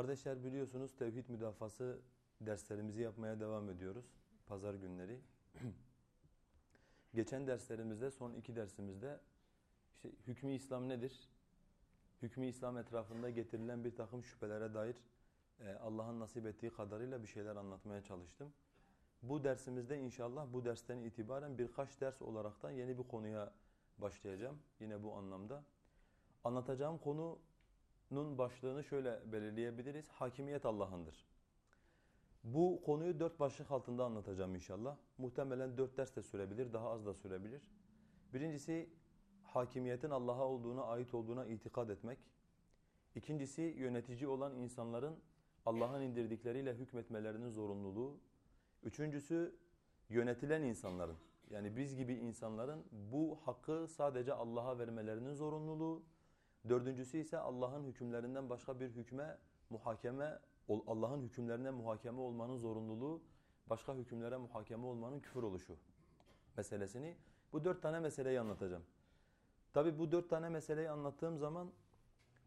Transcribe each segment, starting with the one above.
Kardeşler biliyorsunuz tevhid müdafası derslerimizi yapmaya devam ediyoruz. Pazar günleri. Geçen derslerimizde, son iki dersimizde işte hükmü İslam nedir? Hükmü İslam etrafında getirilen bir takım şüphelere dair e, Allah'ın nasip ettiği kadarıyla bir şeyler anlatmaya çalıştım. Bu dersimizde inşallah bu dersten itibaren birkaç ders olaraktan yeni bir konuya başlayacağım. Yine bu anlamda. Anlatacağım konunun başlığını şöyle belirleyebiliriz. Hakimiyet Allah'ındır. Bu konuyu dört başlık altında anlatacağım inşallah. Muhtemelen dört ders de sürebilir, daha az da sürebilir. Birincisi hakimiyetin Allah'a olduğuna, ait olduğuna itikad etmek. İkincisi yönetici olan insanların Allah'ın indirdikleriyle hükmetmelerinin zorunluluğu. Üçüncüsü yönetilen insanların yani biz gibi insanların bu hakkı sadece Allah'a vermelerinin zorunluluğu. Dördüncüsü ise Allah'ın hükümlerinden başka bir hükme muhakeme, Allah'ın hükümlerine muhakeme olmanın zorunluluğu, başka hükümlere muhakeme olmanın küfür oluşu meselesini. Bu dört tane meseleyi anlatacağım. Tabi bu dört tane meseleyi anlattığım zaman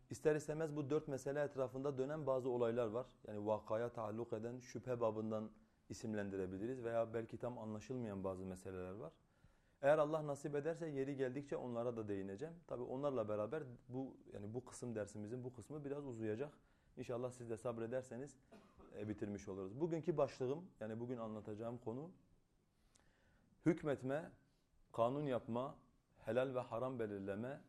ister istemez bu dört mesele etrafında dönen bazı olaylar var. Yani vakaya taalluk eden şüphe babından isimlendirebiliriz veya belki tam anlaşılmayan bazı meseleler var. Eğer Allah nasip ederse yeri geldikçe onlara da değineceğim. Tabi onlarla beraber bu yani bu kısım dersimizin bu kısmı biraz uzayacak. İnşallah siz de sabrederseniz e, bitirmiş oluruz. Bugünkü başlığım yani bugün anlatacağım konu hükmetme, kanun yapma, helal ve haram belirleme,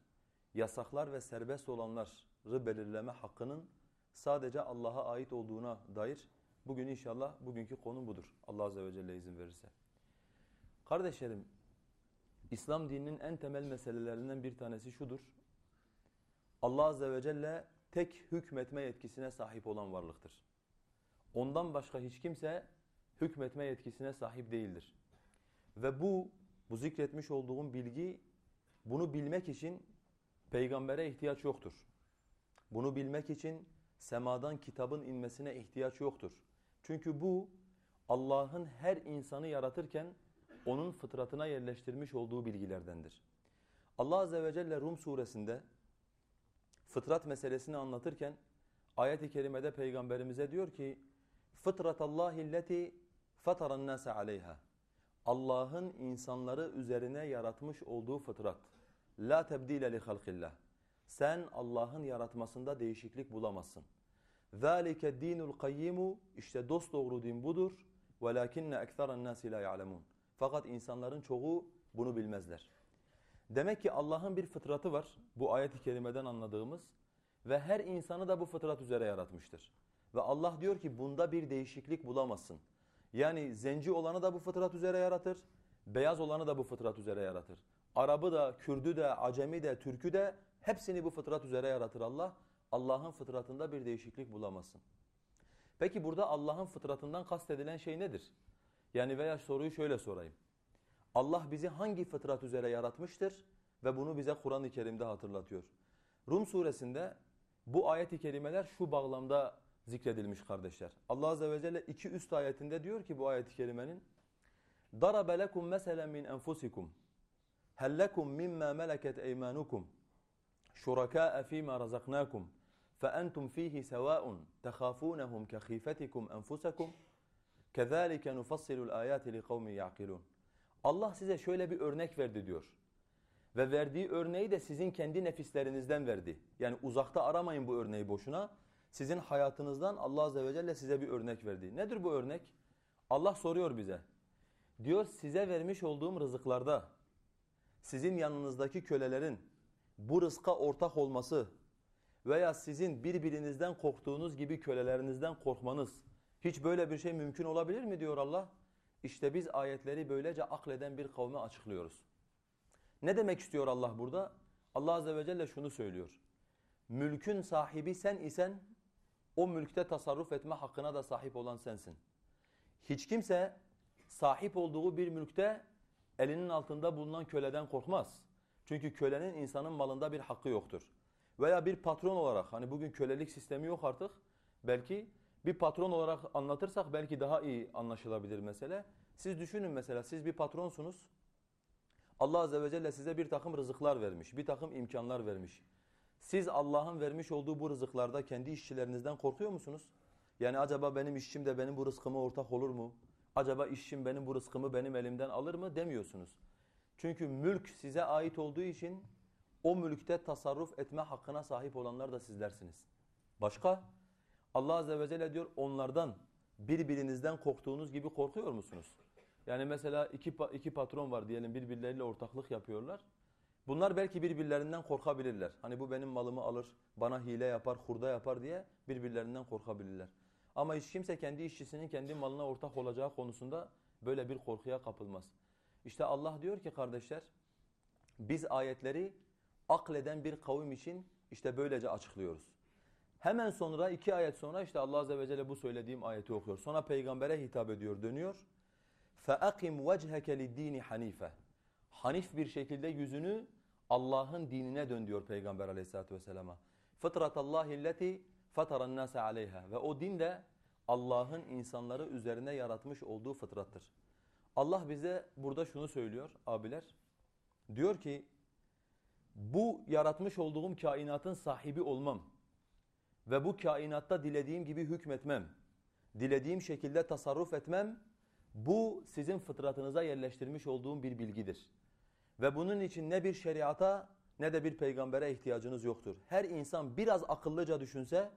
yasaklar ve serbest olanları belirleme hakkının sadece Allah'a ait olduğuna dair bugün inşallah bugünkü konu budur. Allah Azze ve Celle izin verirse. Kardeşlerim, İslam dininin en temel meselelerinden bir tanesi şudur. Allah Azze ve Celle tek hükmetme yetkisine sahip olan varlıktır. Ondan başka hiç kimse hükmetme yetkisine sahip değildir. Ve bu, bu zikretmiş olduğum bilgi, bunu bilmek için peygambere ihtiyaç yoktur. Bunu bilmek için semadan kitabın inmesine ihtiyaç yoktur. Çünkü bu Allah'ın her insanı yaratırken onun fıtratına yerleştirmiş olduğu bilgilerdendir. Allah Azze ve Celle Rum suresinde fıtrat meselesini anlatırken ayet-i kerimede peygamberimize diyor ki فِطْرَةَ اللّٰهِ الَّتِي فَطَرَ النَّاسَ عَلَيْهَا Allah'ın insanları üzerine yaratmış olduğu fıtrat. La tebdile li halqillah. Sen Allah'ın yaratmasında değişiklik bulamazsın. Zalike dinul qayyimu işte dost doğru din budur. Velakinne ekseran nasi la ya'lemun. fakat insanların çoğu bunu bilmezler. Demek ki Allah'ın bir fıtratı var. Bu ayet-i kerimeden anladığımız ve her insanı da bu fıtrat üzere yaratmıştır. Ve Allah diyor ki bunda bir değişiklik bulamazsın. Yani zenci olanı da bu fıtrat üzere yaratır, beyaz olanı da bu fıtrat üzere yaratır. Arabı da, Kürdü de, Acemi de, Türkü de hepsini bu fıtrat üzere yaratır Allah. Allah'ın fıtratında bir değişiklik bulamazsın. Peki burada Allah'ın fıtratından kastedilen şey nedir? Yani veya soruyu şöyle sorayım. Allah bizi hangi fıtrat üzere yaratmıştır ve bunu bize Kur'an-ı Kerim'de hatırlatıyor. Rum suresinde bu ayet-i kerimeler şu bağlamda zikredilmiş kardeşler. Allah azze ve celle iki üst ayetinde diyor ki bu ayet-i kerimenin ضَرَبَ لَكُمْ مَسَلًا مِنْ أَنْفُسِكُمْ هَلْ لَكُمْ مِمَّا مَلَكَتْ اَيْمَانُكُمْ شُرَكَاءَ ف۪ي مَا رَزَقْنَاكُمْ فَأَنْتُمْ ف۪يهِ سَوَاءٌ تَخَافُونَهُمْ كَخِيفَتِكُمْ أَنْفُسَكُمْ كَذَٰلِكَ نُفَصِّلُ الْآيَاتِ لِقَوْمٍ يَعْقِلُونَ Allah size şöyle bir örnek verdi diyor. Ve verdiği örneği de sizin kendi nefislerinizden verdi. Yani uzakta aramayın bu örneği boşuna. Sizin hayatınızdan Allah Azze ve Celle size bir örnek verdi. Nedir bu örnek? Allah soruyor bize. Diyor size vermiş olduğum rızıklarda sizin yanınızdaki kölelerin bu rızka ortak olması veya sizin birbirinizden korktuğunuz gibi kölelerinizden korkmanız hiç böyle bir şey mümkün olabilir mi diyor Allah? İşte biz ayetleri böylece akleden bir kavme açıklıyoruz. Ne demek istiyor Allah burada? Allah Azze ve Celle şunu söylüyor. Mülkün sahibi sen isen o mülkte tasarruf etme hakkına da sahip olan sensin. Hiç kimse sahip olduğu bir mülkte elinin altında bulunan köleden korkmaz. Çünkü kölenin insanın malında bir hakkı yoktur. Veya bir patron olarak hani bugün kölelik sistemi yok artık. Belki bir patron olarak anlatırsak belki daha iyi anlaşılabilir mesele. Siz düşünün mesela siz bir patronsunuz. Allah Azze ve Celle size bir takım rızıklar vermiş, bir takım imkanlar vermiş. Siz Allah'ın vermiş olduğu bu rızıklarda kendi işçilerinizden korkuyor musunuz? Yani acaba benim işçim de benim bu rızkıma ortak olur mu? Acaba işçim benim bu rızkımı benim elimden alır mı demiyorsunuz. Çünkü mülk size ait olduğu için o mülkte tasarruf etme hakkına sahip olanlar da sizlersiniz. Başka? Allah Azze ve Celle diyor onlardan birbirinizden korktuğunuz gibi korkuyor musunuz? Yani mesela iki, iki patron var diyelim birbirleriyle ortaklık yapıyorlar. Bunlar belki birbirlerinden korkabilirler. Hani bu benim malımı alır, bana hile yapar, hurda yapar diye birbirlerinden korkabilirler. Ama hiç kimse kendi işçisinin kendi malına ortak olacağı konusunda böyle bir korkuya kapılmaz. İşte Allah diyor ki kardeşler, biz ayetleri akleden bir kavim için işte böylece açıklıyoruz. Hemen sonra iki ayet sonra işte Allah Azze ve Celle bu söylediğim ayeti okuyor. Sonra peygambere hitap ediyor, dönüyor. فَاَقِمْ وَجْهَكَ لِلدِّينِ حَن۪يفَ Hanif bir şekilde yüzünü Allah'ın dinine dön diyor Peygamber aleyhissalatu vesselama. فِطْرَةَ اللّٰهِ الَّتِي فَتَرَ النَّاسَ عَلَيْهَا Ve o din de Allah'ın insanları üzerine yaratmış olduğu fıtrattır. Allah bize burada şunu söylüyor abiler. Diyor ki bu yaratmış olduğum kainatın sahibi olmam ve bu kainatta dilediğim gibi hükmetmem, dilediğim şekilde tasarruf etmem bu sizin fıtratınıza yerleştirmiş olduğum bir bilgidir. Ve bunun için ne bir şeriata ne de bir peygambere ihtiyacınız yoktur. Her insan biraz akıllıca düşünse,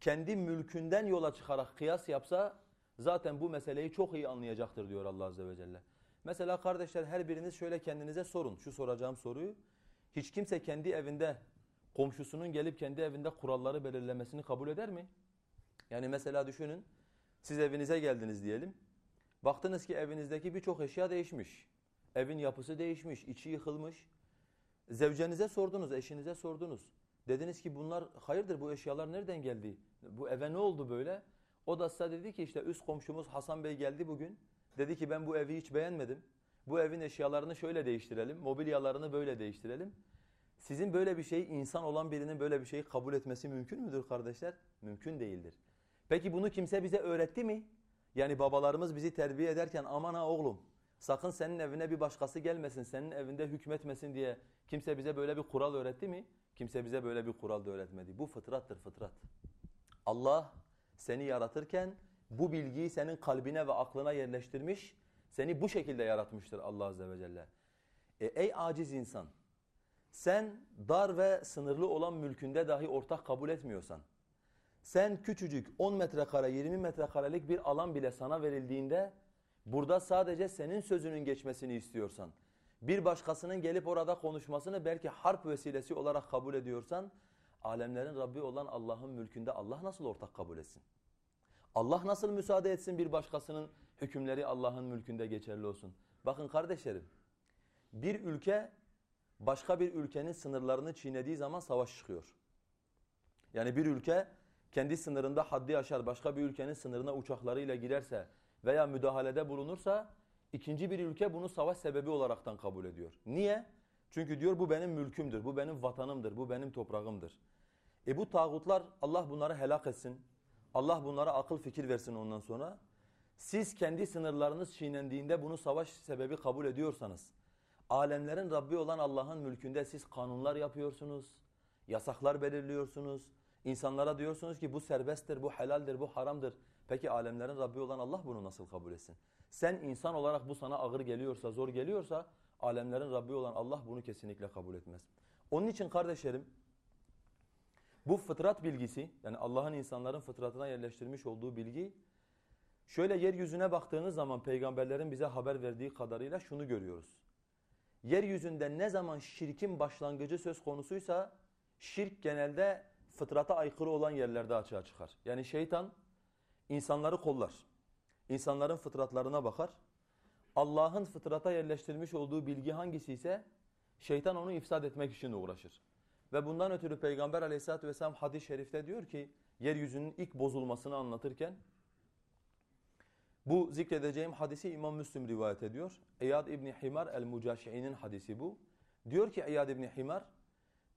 kendi mülkünden yola çıkarak kıyas yapsa zaten bu meseleyi çok iyi anlayacaktır diyor Allah Azze ve Celle. Mesela kardeşler her biriniz şöyle kendinize sorun şu soracağım soruyu. Hiç kimse kendi evinde komşusunun gelip kendi evinde kuralları belirlemesini kabul eder mi? Yani mesela düşünün siz evinize geldiniz diyelim. Baktınız ki evinizdeki birçok eşya değişmiş. Evin yapısı değişmiş, içi yıkılmış. Zevcenize sordunuz, eşinize sordunuz. Dediniz ki bunlar hayırdır bu eşyalar nereden geldi? Bu eve ne oldu böyle? O da size dedi ki işte üst komşumuz Hasan Bey geldi bugün. Dedi ki ben bu evi hiç beğenmedim. Bu evin eşyalarını şöyle değiştirelim, mobilyalarını böyle değiştirelim. Sizin böyle bir şeyi insan olan birinin böyle bir şeyi kabul etmesi mümkün müdür kardeşler? Mümkün değildir. Peki bunu kimse bize öğretti mi? Yani babalarımız bizi terbiye ederken aman ha oğlum sakın senin evine bir başkası gelmesin, senin evinde hükmetmesin diye kimse bize böyle bir kural öğretti mi? Kimse bize böyle bir kural da öğretmedi. Bu fıtrattır fıtrat. Allah seni yaratırken bu bilgiyi senin kalbine ve aklına yerleştirmiş, seni bu şekilde yaratmıştır Allah Azze ve Celle. E, ey aciz insan, sen dar ve sınırlı olan mülkünde dahi ortak kabul etmiyorsan, sen küçücük 10 metrekare 20 metrekarelik bir alan bile sana verildiğinde burada sadece senin sözünün geçmesini istiyorsan, bir başkasının gelip orada konuşmasını belki harp vesilesi olarak kabul ediyorsan, alemlerin Rabbi olan Allah'ın mülkünde Allah nasıl ortak kabul etsin? Allah nasıl müsaade etsin bir başkasının hükümleri Allah'ın mülkünde geçerli olsun? Bakın kardeşlerim, bir ülke başka bir ülkenin sınırlarını çiğnediği zaman savaş çıkıyor. Yani bir ülke kendi sınırında haddi aşar başka bir ülkenin sınırına uçaklarıyla girerse veya müdahalede bulunursa ikinci bir ülke bunu savaş sebebi olaraktan kabul ediyor. Niye? Çünkü diyor bu benim mülkümdür, bu benim vatanımdır, bu benim toprağımdır. E bu tağutlar Allah bunları helak etsin. Allah bunlara akıl fikir versin ondan sonra. Siz kendi sınırlarınız çiğnendiğinde bunu savaş sebebi kabul ediyorsanız, alemlerin Rabbi olan Allah'ın mülkünde siz kanunlar yapıyorsunuz, yasaklar belirliyorsunuz, İnsanlara diyorsunuz ki bu serbesttir, bu helaldir, bu haramdır. Peki alemlerin Rabbi olan Allah bunu nasıl kabul etsin? Sen insan olarak bu sana ağır geliyorsa, zor geliyorsa alemlerin Rabbi olan Allah bunu kesinlikle kabul etmez. Onun için kardeşlerim bu fıtrat bilgisi yani Allah'ın insanların fıtratına yerleştirmiş olduğu bilgi şöyle yeryüzüne baktığınız zaman peygamberlerin bize haber verdiği kadarıyla şunu görüyoruz. Yeryüzünde ne zaman şirkin başlangıcı söz konusuysa şirk genelde fıtrata aykırı olan yerlerde açığa çıkar. Yani şeytan insanları kollar. İnsanların fıtratlarına bakar. Allah'ın fıtrata yerleştirmiş olduğu bilgi hangisi ise şeytan onu ifsad etmek için uğraşır. Ve bundan ötürü Peygamber aleyhissalatü vesselam hadis-i şerifte diyor ki yeryüzünün ilk bozulmasını anlatırken bu zikredeceğim hadisi İmam Müslim rivayet ediyor. İyad İbni Himar el-Mucaşi'nin hadisi bu. Diyor ki İyad İbni Himar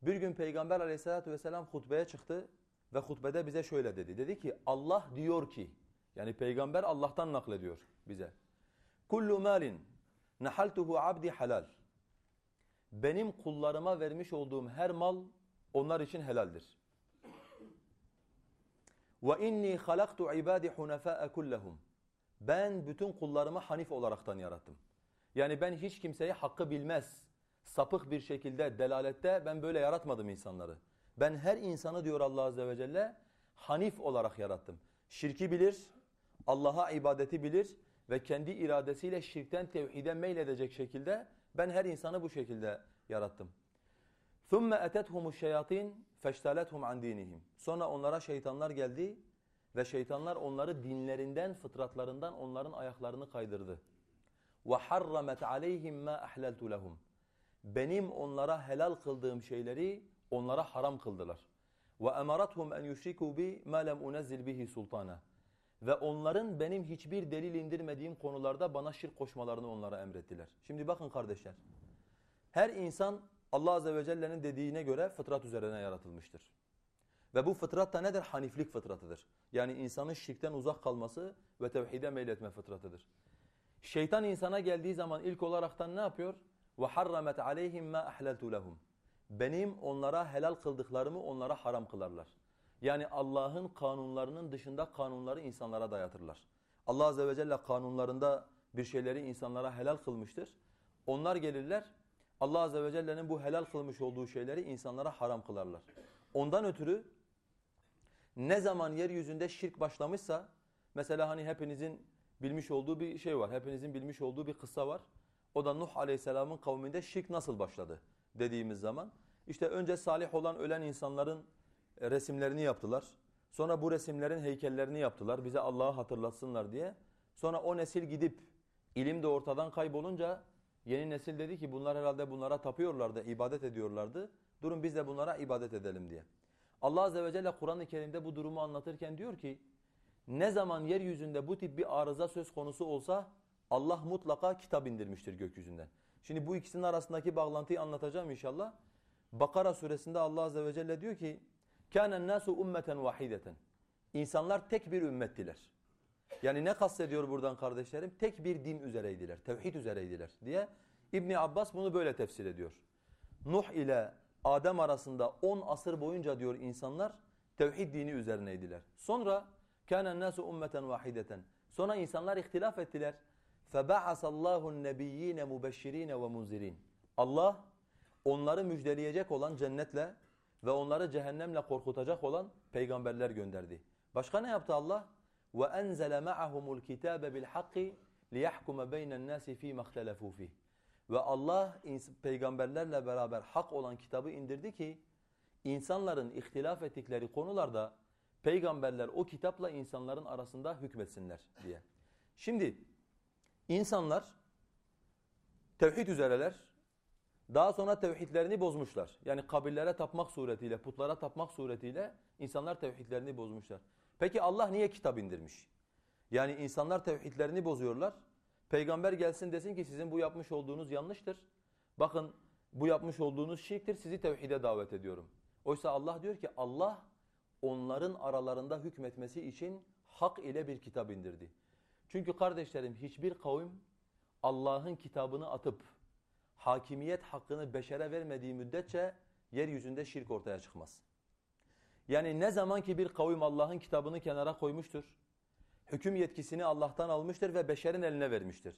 bir gün Peygamber aleyhissalatü vesselam hutbeye çıktı ve hutbede bize şöyle dedi. Dedi ki Allah diyor ki yani peygamber Allah'tan naklediyor bize. Kullu malin nahaltuhu abdi halal. Benim kullarıma vermiş olduğum her mal onlar için helaldir. Ve inni halaktu ibadi hunafa'a kullahum Ben bütün kullarımı hanif olaraktan yarattım. Yani ben hiç kimseyi hakkı bilmez, sapık bir şekilde, delalette ben böyle yaratmadım insanları. Ben her insanı diyor Allah Azze ve Celle hanif olarak yarattım. Şirki bilir, Allah'a ibadeti bilir ve kendi iradesiyle şirkten tevhide meyledecek şekilde ben her insanı bu şekilde yarattım. ثُمَّ اَتَتْهُمُ الشَّيَاطِينَ فَاشْتَلَتْهُمْ عَنْ دِينِهِمْ Sonra onlara şeytanlar geldi ve şeytanlar onları dinlerinden, fıtratlarından onların ayaklarını kaydırdı. وَحَرَّمَتْ عَلَيْهِمْ مَا أَحْلَلْتُ لَهُمْ Benim onlara helal kıldığım şeyleri onlara haram kıldılar. وَأَمَرَتْهُمْ أَنْ يُشْرِكُوا بِي مَا لَمْ أُنَزِّلْ بِهِ سُلْطَانًا Ve onların benim hiçbir delil indirmediğim konularda bana şirk koşmalarını onlara emrettiler. Şimdi bakın kardeşler. Her insan Allah Azze ve Celle'nin dediğine göre fıtrat üzerine yaratılmıştır. Ve bu fıtrat da nedir? Haniflik fıtratıdır. Yani insanın şirkten uzak kalması ve tevhide meyletme fıtratıdır. Şeytan insana geldiği zaman ilk olaraktan ne yapıyor? وَحَرَّمَتْ عَلَيْهِمْ مَا أَحْلَلْتُ لَهُمْ Benim onlara helal kıldıklarımı onlara haram kılarlar. Yani Allah'ın kanunlarının dışında kanunları insanlara dayatırlar. Allah Azze ve Celle kanunlarında bir şeyleri insanlara helal kılmıştır. Onlar gelirler, Allah Azze ve Celle'nin bu helal kılmış olduğu şeyleri insanlara haram kılarlar. Ondan ötürü ne zaman yeryüzünde şirk başlamışsa, mesela hani hepinizin bilmiş olduğu bir şey var, hepinizin bilmiş olduğu bir kıssa var. O da Nuh Aleyhisselam'ın kavminde şirk nasıl başladı dediğimiz zaman. işte önce salih olan ölen insanların e, resimlerini yaptılar. Sonra bu resimlerin heykellerini yaptılar bize Allah'ı hatırlatsınlar diye. Sonra o nesil gidip ilim de ortadan kaybolunca yeni nesil dedi ki bunlar herhalde bunlara tapıyorlardı, ibadet ediyorlardı. Durun biz de bunlara ibadet edelim diye. Allah Azze ve Celle Kur'an-ı Kerim'de bu durumu anlatırken diyor ki ne zaman yeryüzünde bu tip bir arıza söz konusu olsa Allah mutlaka kitap indirmiştir gökyüzünden. Şimdi bu ikisinin arasındaki bağlantıyı anlatacağım inşallah. Bakara suresinde Allah Azze ve Celle diyor ki كَانَ النَّاسُ اُمَّةً وَحِيدَةً İnsanlar tek bir ümmettiler. Yani ne kastediyor buradan kardeşlerim? Tek bir din üzereydiler, tevhid üzereydiler diye İbni Abbas bunu böyle tefsir ediyor. Nuh ile Adem arasında 10 asır boyunca diyor insanlar tevhid dini üzerineydiler. Sonra kana nasu ummeten vahideten. Sonra insanlar ihtilaf ettiler. Febahasallahu nebiyyin mubeşşirin ve munzirin. Allah onları müjdeleyecek olan cennetle ve onları cehennemle korkutacak olan peygamberler gönderdi. Başka ne yaptı Allah? Ve enzele ma'ahumul kitabe bil hakki liyahkuma beyne'n nasi fi mahtalafu fihi. Ve Allah peygamberlerle beraber hak olan kitabı indirdi ki insanların ihtilaf ettikleri konularda peygamberler o kitapla insanların arasında hükmetsinler diye. Şimdi insanlar tevhid üzereler. Daha sonra tevhidlerini bozmuşlar. Yani kabirlere tapmak suretiyle, putlara tapmak suretiyle insanlar tevhidlerini bozmuşlar. Peki Allah niye kitap indirmiş? Yani insanlar tevhidlerini bozuyorlar. Peygamber gelsin desin ki sizin bu yapmış olduğunuz yanlıştır. Bakın bu yapmış olduğunuz şirktir sizi tevhide davet ediyorum. Oysa Allah diyor ki Allah onların aralarında hükmetmesi için hak ile bir kitap indirdi. Çünkü kardeşlerim hiçbir kavim Allah'ın kitabını atıp hakimiyet hakkını beşere vermediği müddetçe yeryüzünde şirk ortaya çıkmaz. Yani ne zaman ki bir kavim Allah'ın kitabını kenara koymuştur, hüküm yetkisini Allah'tan almıştır ve beşerin eline vermiştir.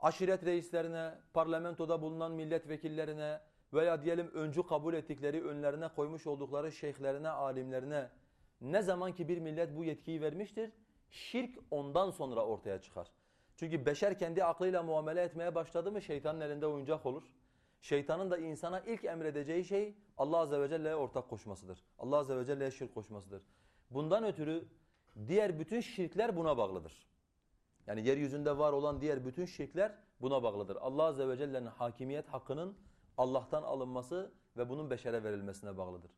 Aşiret reislerine, parlamentoda bulunan milletvekillerine veya diyelim öncü kabul ettikleri önlerine koymuş oldukları şeyhlerine, alimlerine ne zaman ki bir millet bu yetkiyi vermiştir, şirk ondan sonra ortaya çıkar. Çünkü beşer kendi aklıyla muamele etmeye başladı mı şeytanın elinde oyuncak olur. Şeytanın da insana ilk emredeceği şey Allah Azze ve Celle'ye ortak koşmasıdır. Allah Azze ve Celle'ye şirk koşmasıdır. Bundan ötürü diğer bütün şirkler buna bağlıdır. Yani yeryüzünde var olan diğer bütün şirkler buna bağlıdır. Allah Azze ve Celle'nin hakimiyet hakkının Allah'tan alınması ve bunun beşere verilmesine bağlıdır.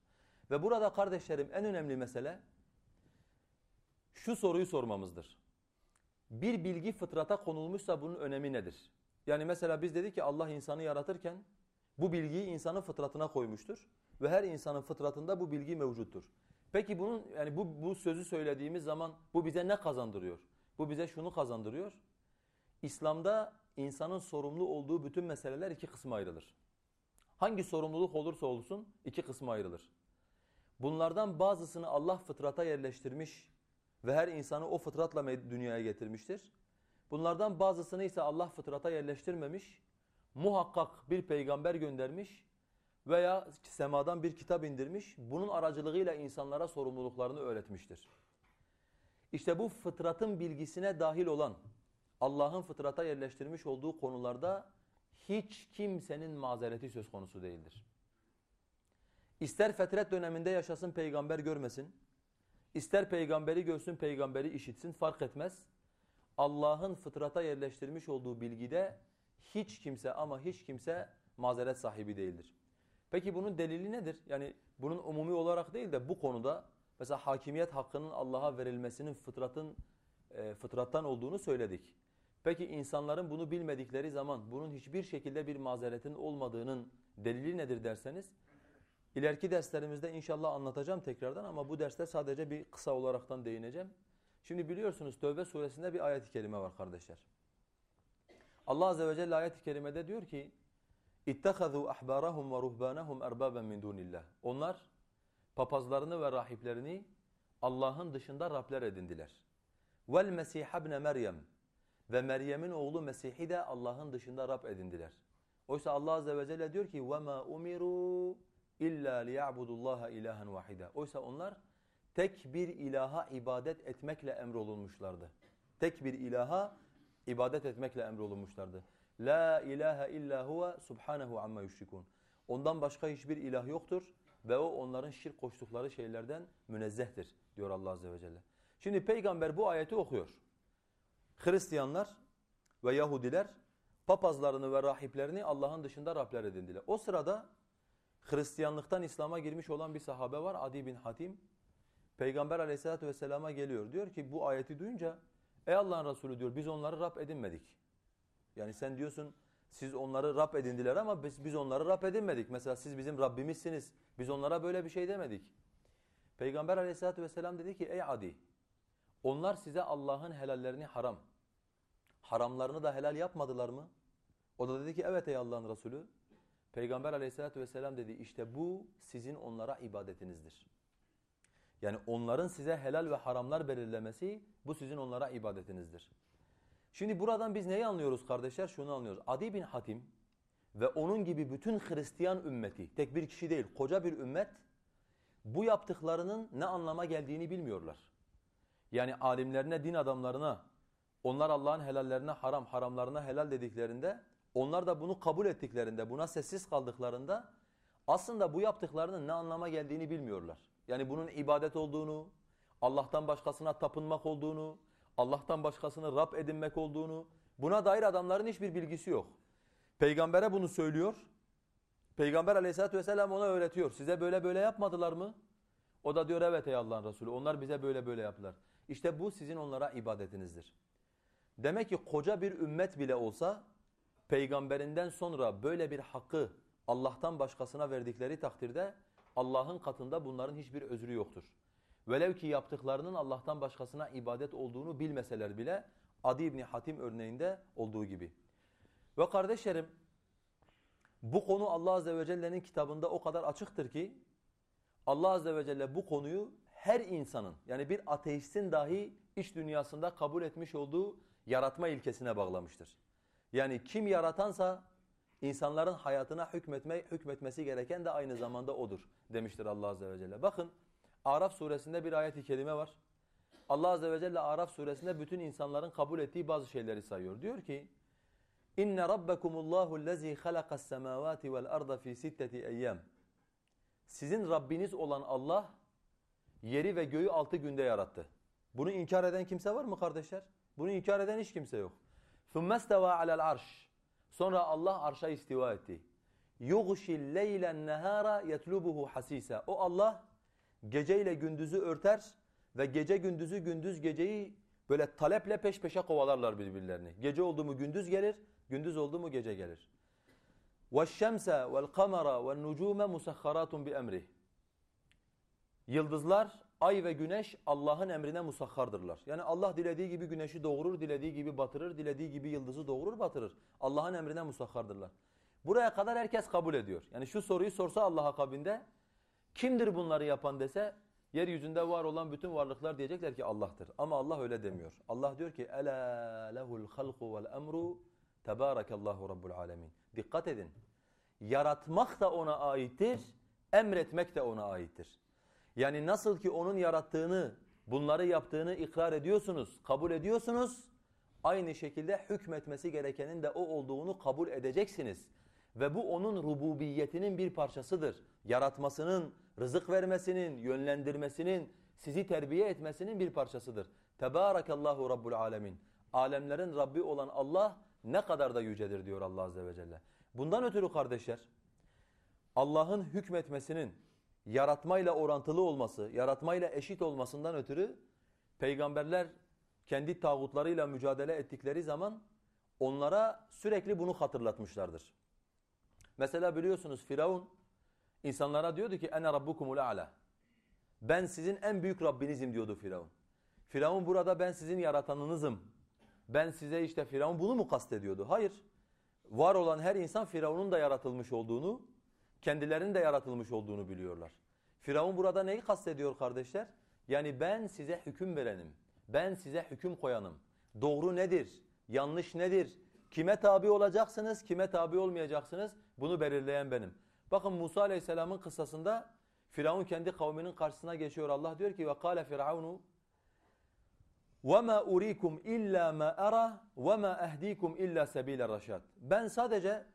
Ve burada kardeşlerim en önemli mesele şu soruyu sormamızdır. Bir bilgi fıtrata konulmuşsa bunun önemi nedir? Yani mesela biz dedik ki Allah insanı yaratırken bu bilgiyi insanın fıtratına koymuştur ve her insanın fıtratında bu bilgi mevcuttur. Peki bunun yani bu bu sözü söylediğimiz zaman bu bize ne kazandırıyor? Bu bize şunu kazandırıyor. İslam'da insanın sorumlu olduğu bütün meseleler iki kısma ayrılır. Hangi sorumluluk olursa olsun iki kısma ayrılır. Bunlardan bazısını Allah fıtrata yerleştirmiş ve her insanı o fıtratla dünyaya getirmiştir. Bunlardan bazısını ise Allah fıtrata yerleştirmemiş, muhakkak bir peygamber göndermiş veya semadan bir kitap indirmiş, bunun aracılığıyla insanlara sorumluluklarını öğretmiştir. İşte bu fıtratın bilgisine dahil olan, Allah'ın fıtrata yerleştirmiş olduğu konularda hiç kimsenin mazereti söz konusu değildir. İster fetret döneminde yaşasın peygamber görmesin, ister peygamberi görsün peygamberi işitsin fark etmez. Allah'ın fıtrata yerleştirmiş olduğu bilgide hiç kimse ama hiç kimse mazeret sahibi değildir. Peki bunun delili nedir? Yani bunun umumi olarak değil de bu konuda mesela hakimiyet hakkının Allah'a verilmesinin fıtratın e, fıtrattan olduğunu söyledik. Peki insanların bunu bilmedikleri zaman bunun hiçbir şekilde bir mazeretin olmadığının delili nedir derseniz ileriki derslerimizde inşallah anlatacağım tekrardan ama bu derste sadece bir kısa olaraktan değineceğim. Şimdi biliyorsunuz Tövbe suresinde bir ayet-i kerime var kardeşler. Allah azze ve celle ayet-i kerimede diyor ki اِتَّخَذُوا أَحْبَارَهُمْ وَرُهْبَانَهُمْ اَرْبَابًا مِنْ دُونِ اللّٰهِ Onlar papazlarını ve rahiplerini Allah'ın dışında Rabler edindiler. وَالْمَسِيحَ ابْنَ Meryem Ve Meryem'in oğlu Mesih'i de Allah'ın dışında Rab edindiler. Oysa Allah azze ve celle diyor ki وَمَا اُمِرُوا اِلَّا لِيَعْبُدُوا اللّٰهَ اِلَٰهًا وَحِدًا Oysa onlar tek bir ilaha ibadet etmekle emrolunmuşlardı. Tek bir ilaha ibadet etmekle emrolunmuşlardı. La ilahe illa huve subhanahu amma yüşrikun. Ondan başka hiçbir ilah yoktur ve o onların şirk koştukları şeylerden münezzehtir diyor Allah azze ve celle. Şimdi peygamber bu ayeti okuyor. Hristiyanlar ve Yahudiler papazlarını ve rahiplerini Allah'ın dışında Rabler edindiler. O sırada Hristiyanlıktan İslam'a girmiş olan bir sahabe var Adi bin Hatim. Peygamber aleyhissalatü vesselama geliyor. Diyor ki bu ayeti duyunca ey Allah'ın Resulü diyor biz onları Rab edinmedik. Yani sen diyorsun siz onları Rab edindiler ama biz, biz onları Rab edinmedik. Mesela siz bizim Rabbimizsiniz. Biz onlara böyle bir şey demedik. Peygamber aleyhissalatü vesselam dedi ki ey Adi onlar size Allah'ın helallerini haram, haramlarını da helal yapmadılar mı? O da dedi ki evet ey Allah'ın Resulü. Peygamber aleyhissalatü vesselam dedi işte bu sizin onlara ibadetinizdir. Yani onların size helal ve haramlar belirlemesi bu sizin onlara ibadetinizdir. Şimdi buradan biz neyi anlıyoruz kardeşler? Şunu anlıyoruz. Adi bin Hatim ve onun gibi bütün Hristiyan ümmeti, tek bir kişi değil, koca bir ümmet bu yaptıklarının ne anlama geldiğini bilmiyorlar. Yani alimlerine, din adamlarına, onlar Allah'ın helallerine haram, haramlarına helal dediklerinde, onlar da bunu kabul ettiklerinde, buna sessiz kaldıklarında aslında bu yaptıklarının ne anlama geldiğini bilmiyorlar. Yani bunun ibadet olduğunu, Allah'tan başkasına tapınmak olduğunu, Allah'tan başkasını Rab edinmek olduğunu, buna dair adamların hiçbir bilgisi yok. Peygambere bunu söylüyor. Peygamber aleyhissalatü vesselam ona öğretiyor. Size böyle böyle yapmadılar mı? O da diyor evet ey Allah'ın Resulü onlar bize böyle böyle yaptılar. İşte bu sizin onlara ibadetinizdir. Demek ki koca bir ümmet bile olsa peygamberinden sonra böyle bir hakkı Allah'tan başkasına verdikleri takdirde Allah'ın katında bunların hiçbir özrü yoktur. Velev ki yaptıklarının Allah'tan başkasına ibadet olduğunu bilmeseler bile Adi İbni Hatim örneğinde olduğu gibi. Ve kardeşlerim bu konu Allah Azze ve Celle'nin kitabında o kadar açıktır ki Allah Azze ve Celle bu konuyu her insanın yani bir ateistin dahi iç dünyasında kabul etmiş olduğu yaratma ilkesine bağlamıştır. Yani kim yaratansa insanların hayatına hükmetme, hükmetmesi gereken de aynı zamanda odur demiştir Allah Azze ve Celle. Bakın Araf suresinde bir ayet-i kerime var. Allah Azze ve Celle Araf suresinde bütün insanların kabul ettiği bazı şeyleri sayıyor. Diyor ki İnne rabbekumullahu allazi halaqas semawati vel arda fi sitteti eyyam. Sizin Rabbiniz olan Allah yeri ve göğü altı günde yarattı. Bunu inkar eden kimse var mı kardeşler? Bunu inkar eden hiç kimse yok. ثُمَّ اسْتَوَى عَلَى الْعَرْشِ Sonra Allah arşa istiva etti. يُغْشِ اللَّيْلَ النَّهَارَ يَتْلُبُهُ حَسِيسًا O Allah geceyle gündüzü örter ve gece gündüzü gündüz geceyi böyle taleple peş peşe kovalarlar birbirlerini. Gece oldu mu gündüz gelir, gündüz oldu mu gece gelir. وَالشَّمْسَ وَالْقَمَرَ وَالنُّجُومَ مُسَخَّرَاتٌ بِأَمْرِهِ Yıldızlar, ay ve güneş Allah'ın emrine musakhardırlar. Yani Allah dilediği gibi güneşi doğurur, dilediği gibi batırır, dilediği gibi yıldızı doğurur, batırır. Allah'ın emrine musakhardırlar. Buraya kadar herkes kabul ediyor. Yani şu soruyu sorsa Allah'a kabinde kimdir bunları yapan dese yeryüzünde var olan bütün varlıklar diyecekler ki Allah'tır. Ama Allah öyle demiyor. Allah diyor ki ela lehul halqu vel emru tebarakallahu rabbul alamin. Dikkat edin. Yaratmak da ona aittir, emretmek de ona aittir. Yani nasıl ki onun yarattığını, bunları yaptığını ikrar ediyorsunuz, kabul ediyorsunuz, aynı şekilde hükmetmesi gerekenin de o olduğunu kabul edeceksiniz. Ve bu onun rububiyetinin bir parçasıdır. Yaratmasının, rızık vermesinin, yönlendirmesinin, sizi terbiye etmesinin bir parçasıdır. Tebârakallahu Rabbul alemin. Alemlerin Rabbi olan Allah ne kadar da yücedir diyor Allah Azze ve Celle. Bundan ötürü kardeşler, Allah'ın hükmetmesinin yaratmayla orantılı olması, yaratmayla eşit olmasından ötürü peygamberler kendi tağutlarıyla mücadele ettikleri zaman onlara sürekli bunu hatırlatmışlardır. Mesela biliyorsunuz Firavun insanlara diyordu ki ene rabbukumul a'la. Ben sizin en büyük Rabbinizim diyordu Firavun. Firavun burada ben sizin yaratanınızım. Ben size işte Firavun bunu mu kastediyordu? Hayır. Var olan her insan Firavun'un da yaratılmış olduğunu, kendilerinin de yaratılmış olduğunu biliyorlar. Firavun burada neyi kastediyor kardeşler? Yani ben size hüküm verenim. Ben size hüküm koyanım. Doğru nedir? Yanlış nedir? Kime tabi olacaksınız, kime tabi olmayacaksınız? Bunu belirleyen benim. Bakın Musa Aleyhisselam'ın kıssasında Firavun kendi kavminin karşısına geçiyor. Allah diyor ki ve kâle firavunu وَمَا أُرِيكُمْ إِلَّا مَا أَرَى وَمَا أَهْدِيكُمْ إِلَّا سَب۪يلَ الرَّشَادِ Ben sadece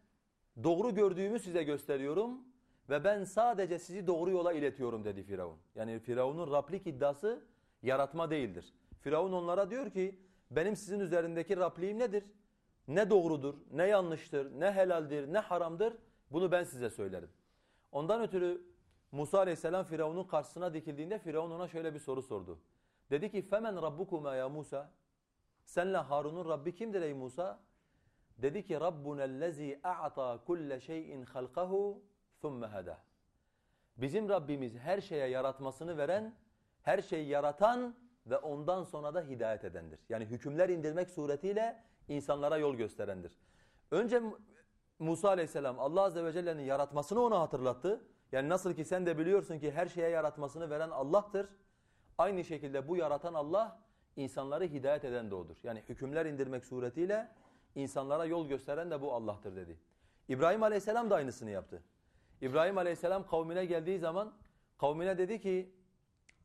doğru gördüğümü size gösteriyorum ve ben sadece sizi doğru yola iletiyorum dedi Firavun. Yani Firavun'un Rablik iddiası yaratma değildir. Firavun onlara diyor ki benim sizin üzerindeki Rabliğim nedir? Ne doğrudur, ne yanlıştır, ne helaldir, ne haramdır bunu ben size söylerim. Ondan ötürü Musa aleyhisselam Firavun'un karşısına dikildiğinde Firavun ona şöyle bir soru sordu. Dedi ki femen rabbukuma ya Musa? Senle Harun'un Rabbi kimdir ey Musa? Dedi ki Rabbunellezî a'ta kulle şeyin halkahu thumme heda. Bizim Rabbimiz her şeye yaratmasını veren, her şeyi yaratan ve ondan sonra da hidayet edendir. Yani hükümler indirmek suretiyle insanlara yol gösterendir. Önce Musa aleyhisselam Allah azze ve celle'nin yaratmasını ona hatırlattı. Yani nasıl ki sen de biliyorsun ki her şeye yaratmasını veren Allah'tır. Aynı şekilde bu yaratan Allah insanları hidayet eden de odur. Yani hükümler indirmek suretiyle insanlara yol gösteren de bu Allah'tır dedi. İbrahim aleyhisselam da aynısını yaptı. İbrahim aleyhisselam kavmine geldiği zaman kavmine dedi ki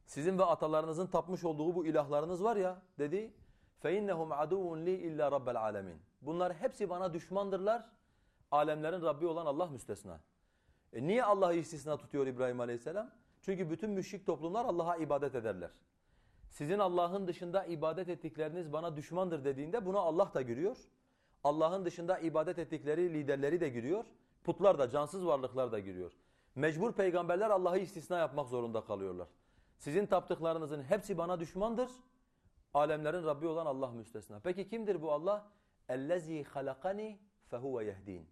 sizin ve atalarınızın tapmış olduğu bu ilahlarınız var ya dedi. فَاِنَّهُمْ عَدُوٌ لِي اِلَّا رَبَّ الْعَالَمِينَ Bunlar hepsi bana düşmandırlar. Alemlerin Rabbi olan Allah müstesna. E niye Allah'ı istisna tutuyor İbrahim Aleyhisselam? Çünkü bütün müşrik toplumlar Allah'a ibadet ederler. Sizin Allah'ın dışında ibadet ettikleriniz bana düşmandır dediğinde buna Allah da giriyor. Allah'ın dışında ibadet ettikleri liderleri de giriyor. Putlar da, cansız varlıklar da giriyor. Mecbur peygamberler Allah'ı istisna yapmak zorunda kalıyorlar. Sizin taptıklarınızın hepsi bana düşmandır. Alemlerin Rabbi olan Allah müstesna. Peki kimdir bu Allah? اَلَّذ۪ي خَلَقَنِي فَهُوَ يَهْد۪ينَ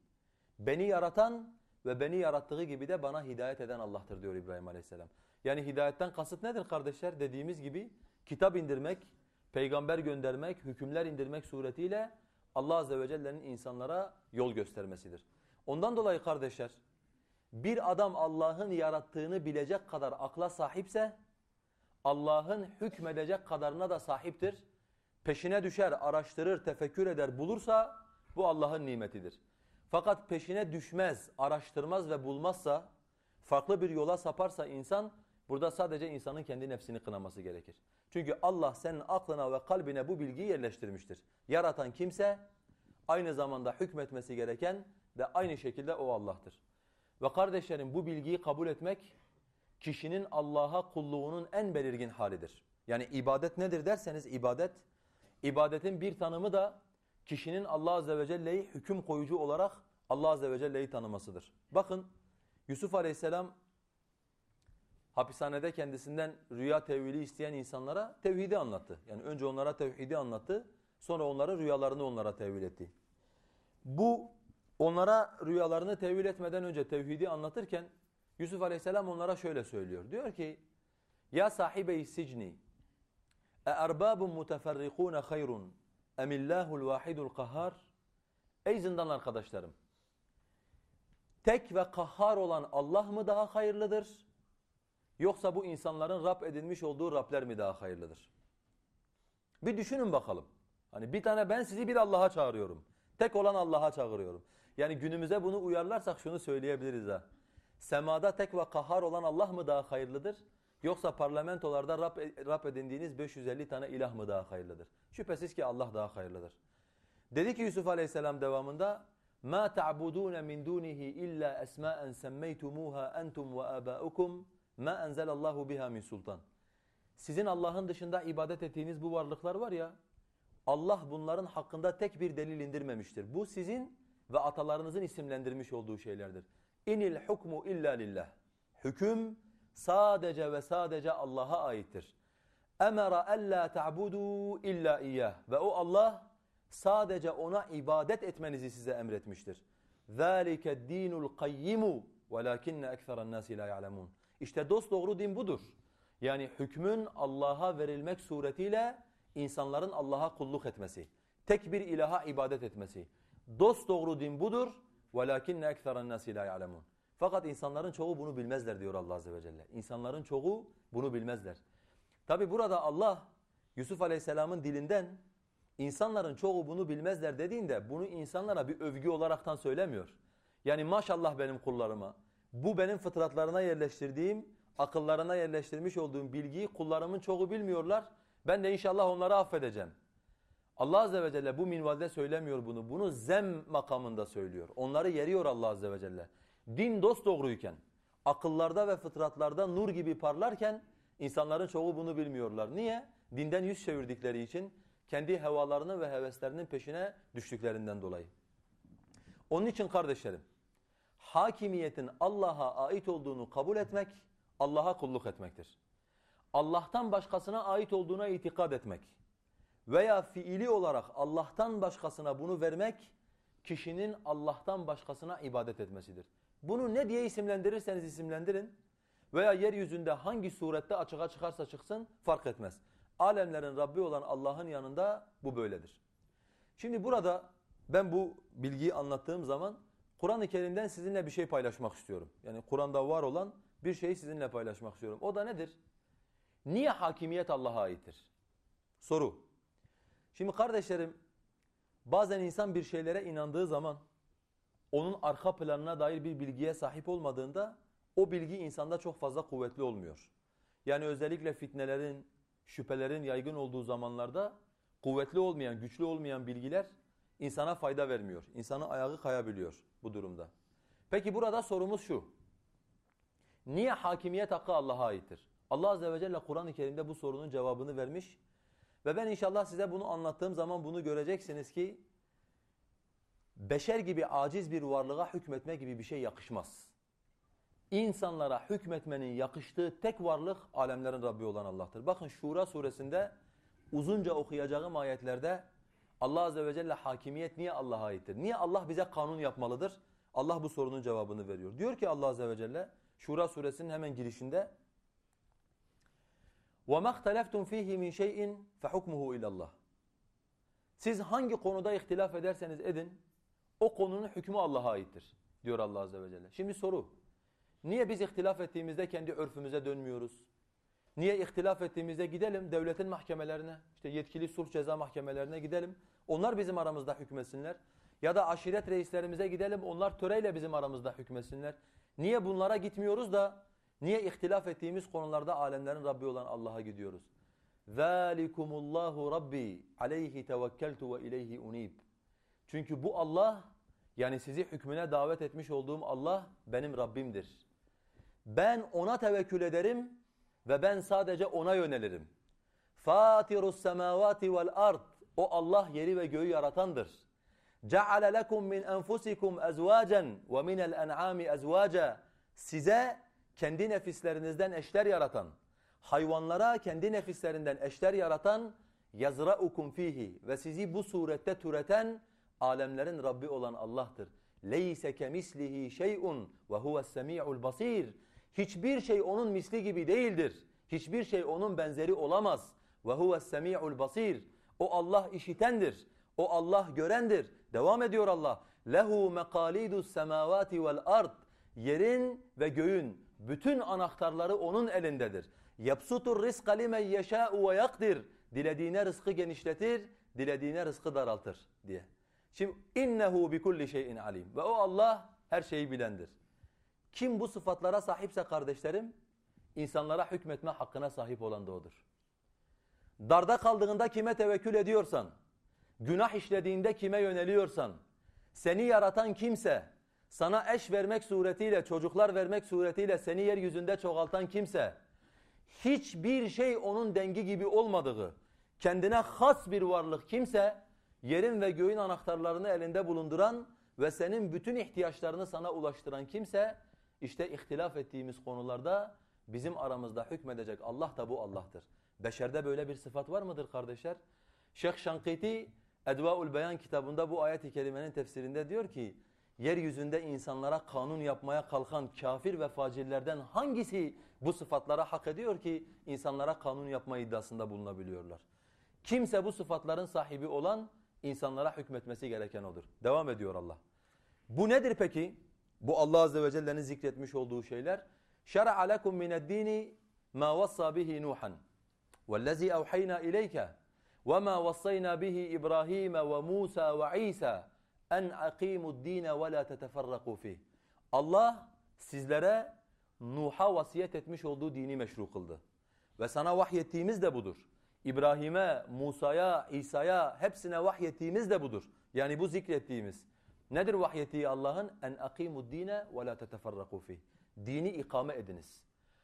Beni yaratan ve beni yarattığı gibi de bana hidayet eden Allah'tır diyor İbrahim Aleyhisselam. Yani hidayetten kasıt nedir kardeşler? Dediğimiz gibi kitap indirmek, peygamber göndermek, hükümler indirmek suretiyle Allah Azze ve Celle'nin insanlara yol göstermesidir. Ondan dolayı kardeşler, bir adam Allah'ın yarattığını bilecek kadar akla sahipse, Allah'ın hükmedecek kadarına da sahiptir. Peşine düşer, araştırır, tefekkür eder, bulursa bu Allah'ın nimetidir. Fakat peşine düşmez, araştırmaz ve bulmazsa, farklı bir yola saparsa insan, burada sadece insanın kendi nefsini kınaması gerekir. Çünkü Allah senin aklına ve kalbine bu bilgiyi yerleştirmiştir. Yaratan kimse, aynı zamanda hükmetmesi gereken de aynı şekilde o Allah'tır. Ve kardeşlerim bu bilgiyi kabul etmek, kişinin Allah'a kulluğunun en belirgin halidir. Yani ibadet nedir derseniz ibadet, ibadetin bir tanımı da kişinin Allah Azze ve Celle'yi hüküm koyucu olarak Allah Azze ve Celle'yi tanımasıdır. Bakın Yusuf Aleyhisselam hapishanede kendisinden rüya tevhili isteyen insanlara tevhidi anlattı. Yani önce onlara tevhidi anlattı, sonra onlara rüyalarını onlara tevhil etti. Bu onlara rüyalarını tevhil etmeden önce tevhidi anlatırken Yusuf Aleyhisselam onlara şöyle söylüyor. Diyor ki: "Ya sahibi sicni, e arbabun mutaferrikun hayrun Emillahul vahidul kahhar. Ey zindan arkadaşlarım. tek ve kahhar olan Allah mı daha hayırlıdır? Yoksa bu insanların Rab edinmiş olduğu Rabler mi daha hayırlıdır? Bir düşünün bakalım. Hani bir tane ben sizi bir Allah'a çağırıyorum. Tek olan Allah'a çağırıyorum. Yani günümüze bunu uyarlarsak şunu söyleyebiliriz ha. Semada tek ve kahhar olan Allah mı daha hayırlıdır? Yoksa parlamentolarda Rab, Rab edindiğiniz 550 tane ilah mı daha hayırlıdır? Şüphesiz ki Allah daha hayırlıdır. Dedi ki Yusuf Aleyhisselam devamında مَا تَعْبُدُونَ مِنْ دُونِهِ إِلَّا أَسْمَاءً سَمَّيْتُمُوهَا أَنْتُمْ وَآبَاؤُكُمْ مَا أَنْزَلَ اللّٰهُ بِهَا مِنْ sultan. Sizin Allah'ın dışında ibadet ettiğiniz bu varlıklar var ya, Allah bunların hakkında tek bir delil indirmemiştir. Bu sizin ve atalarınızın isimlendirmiş olduğu şeylerdir. İnil hukmu illa lillah. Hüküm sadece ve sadece Allah'a aittir. Emara alla ta'budu illa iyyah. Ve o Allah sadece ona ibadet etmenizi size emretmiştir. Zalike dinul qayyimu velakinne ekseran nasi la ya'lemun. İşte dost doğru din budur. Yani hükmün Allah'a verilmek suretiyle insanların Allah'a kulluk etmesi. Tek bir ilaha ibadet etmesi. Dost doğru din budur. وَلَكِنَّ اَكْثَرَ النَّاسِ لَا يَعْلَمُونَ Fakat insanların çoğu bunu bilmezler diyor Allah Azze ve Celle. İnsanların çoğu bunu bilmezler. Tabi burada Allah Yusuf Aleyhisselam'ın dilinden insanların çoğu bunu bilmezler dediğinde bunu insanlara bir övgü olaraktan söylemiyor. Yani maşallah benim kullarıma, bu benim fıtratlarına yerleştirdiğim, akıllarına yerleştirmiş olduğum bilgiyi kullarımın çoğu bilmiyorlar. Ben de inşallah onları affedeceğim. Allah Azze ve Celle bu minvalde söylemiyor bunu. Bunu zem makamında söylüyor. Onları yeriyor Allah Azze ve Celle. Din dost doğruyken, akıllarda ve fıtratlarda nur gibi parlarken insanların çoğu bunu bilmiyorlar. Niye? Dinden yüz çevirdikleri için kendi hevalarının ve heveslerinin peşine düştüklerinden dolayı. Onun için kardeşlerim, hakimiyetin Allah'a ait olduğunu kabul etmek, Allah'a kulluk etmektir. Allah'tan başkasına ait olduğuna itikad etmek veya fiili olarak Allah'tan başkasına bunu vermek kişinin Allah'tan başkasına ibadet etmesidir. Bunu ne diye isimlendirirseniz isimlendirin veya yeryüzünde hangi surette açığa çıkarsa çıksın fark etmez. Alemlerin Rabbi olan Allah'ın yanında bu böyledir. Şimdi burada ben bu bilgiyi anlattığım zaman Kur'an-ı Kerim'den sizinle bir şey paylaşmak istiyorum. Yani Kur'an'da var olan bir şeyi sizinle paylaşmak istiyorum. O da nedir? Niye hakimiyet Allah'a aittir? Soru. Şimdi kardeşlerim bazen insan bir şeylere inandığı zaman onun arka planına dair bir bilgiye sahip olmadığında o bilgi insanda çok fazla kuvvetli olmuyor. Yani özellikle fitnelerin, şüphelerin yaygın olduğu zamanlarda kuvvetli olmayan, güçlü olmayan bilgiler insana fayda vermiyor. İnsanın ayağı kayabiliyor bu durumda. Peki burada sorumuz şu. Niye hakimiyet hakkı Allah'a aittir? Allah Azze ve Celle Kur'an-ı Kerim'de bu sorunun cevabını vermiş. Ve ben inşallah size bunu anlattığım zaman bunu göreceksiniz ki beşer gibi aciz bir varlığa hükmetme gibi bir şey yakışmaz. İnsanlara hükmetmenin yakıştığı tek varlık alemlerin Rabbi olan Allah'tır. Bakın Şura suresinde uzunca okuyacağım ayetlerde Allah Azze ve Celle hakimiyet niye Allah'a aittir? Niye Allah bize kanun yapmalıdır? Allah bu sorunun cevabını veriyor. Diyor ki Allah Azze ve Celle Şura suresinin hemen girişinde وَمَا اخْتَلَفْتُمْ ف۪يهِ مِنْ شَيْءٍ فَحُكْمُهُ اِلَى اللّٰهِ Siz hangi konuda ihtilaf ederseniz edin, o konunun hükmü Allah'a aittir diyor Allah Azze ve Celle. Şimdi soru, niye biz ihtilaf ettiğimizde kendi örfümüze dönmüyoruz? Niye ihtilaf ettiğimizde gidelim devletin mahkemelerine, işte yetkili sulh ceza mahkemelerine gidelim. Onlar bizim aramızda hükmetsinler. Ya da aşiret reislerimize gidelim, onlar töreyle bizim aramızda hükmetsinler. Niye bunlara gitmiyoruz da Niye ihtilaf ettiğimiz konularda alemlerin Rabbi olan Allah'a gidiyoruz? ذَٰلِكُمُ اللّٰهُ رَبِّي عَلَيْهِ تَوَكَّلْتُ وَاِلَيْهِ unib. Çünkü bu Allah, yani sizi hükmüne davet etmiş olduğum Allah benim Rabbimdir. Ben ona tevekkül ederim ve ben sadece ona yönelirim. فَاتِرُ السَّمَاوَاتِ وَالْأَرْضِ O Allah yeri ve göğü yaratandır. جَعَلَ لَكُمْ مِنْ أَنْفُسِكُمْ أَزْوَاجًا وَمِنَ الْأَنْعَامِ أَزْوَاجًا Size kendi nefislerinizden eşler yaratan, hayvanlara kendi nefislerinden eşler yaratan, yazra'ukum fihi ve sizi bu surette türeten alemlerin Rabbi olan Allah'tır. Leyse kemislihi şey'un ve huve's-semi'ul basir. Hiçbir şey onun misli gibi değildir. Hiçbir şey onun benzeri olamaz. Ve huve's-semi'ul basir. O Allah işitendir. O Allah görendir. Devam ediyor Allah. Lehu mekalidus semavati vel ard. Yerin ve göğün bütün anahtarları onun elindedir. Yapsutur rizqa limen yeşâ'u ve. Dilediğine rızkı genişletir, dilediğine rızkı daraltır diye. Şimdi innehu bi kulli şeyin alim. Ve o Allah her şeyi bilendir. Kim bu sıfatlara sahipse kardeşlerim, insanlara hükmetme hakkına sahip olan da odur. Darda kaldığında kime tevekkül ediyorsan, günah işlediğinde kime yöneliyorsan, seni yaratan kimse, sana eş vermek suretiyle, çocuklar vermek suretiyle seni yeryüzünde çoğaltan kimse, hiçbir şey onun dengi gibi olmadığı, kendine has bir varlık kimse, yerin ve göğün anahtarlarını elinde bulunduran ve senin bütün ihtiyaçlarını sana ulaştıran kimse, işte ihtilaf ettiğimiz konularda bizim aramızda hükmedecek Allah da bu Allah'tır. Beşerde böyle bir sıfat var mıdır kardeşler? Şeyh Şankiti Edvaul Beyan kitabında bu ayet-i kerimenin tefsirinde diyor ki yeryüzünde insanlara kanun yapmaya kalkan kafir ve facirlerden hangisi bu sıfatlara hak ediyor ki insanlara kanun yapma iddiasında bulunabiliyorlar? Kimse bu sıfatların sahibi olan insanlara hükmetmesi gereken odur. Devam ediyor Allah. Bu nedir peki? Bu Allah azze ve celle'nin zikretmiş olduğu şeyler. Şer'a lekum mined-dini ma vassa bihi Nuhan vellezî evheyna ileyke ve ma vassayna bihi İbrahim ve Musa ve İsa en akimu dine ve la teteferraku fih. Allah sizlere Nuh'a vasiyet etmiş olduğu dini meşru kıldı. Ve sana vahyettiğimiz de budur. İbrahim'e, Musa'ya, İsa'ya hepsine vahyettiğimiz de budur. Yani bu zikrettiğimiz. Nedir vahyettiği Allah'ın? En akimu dine ve la teteferraku fih. Dini ikame ediniz.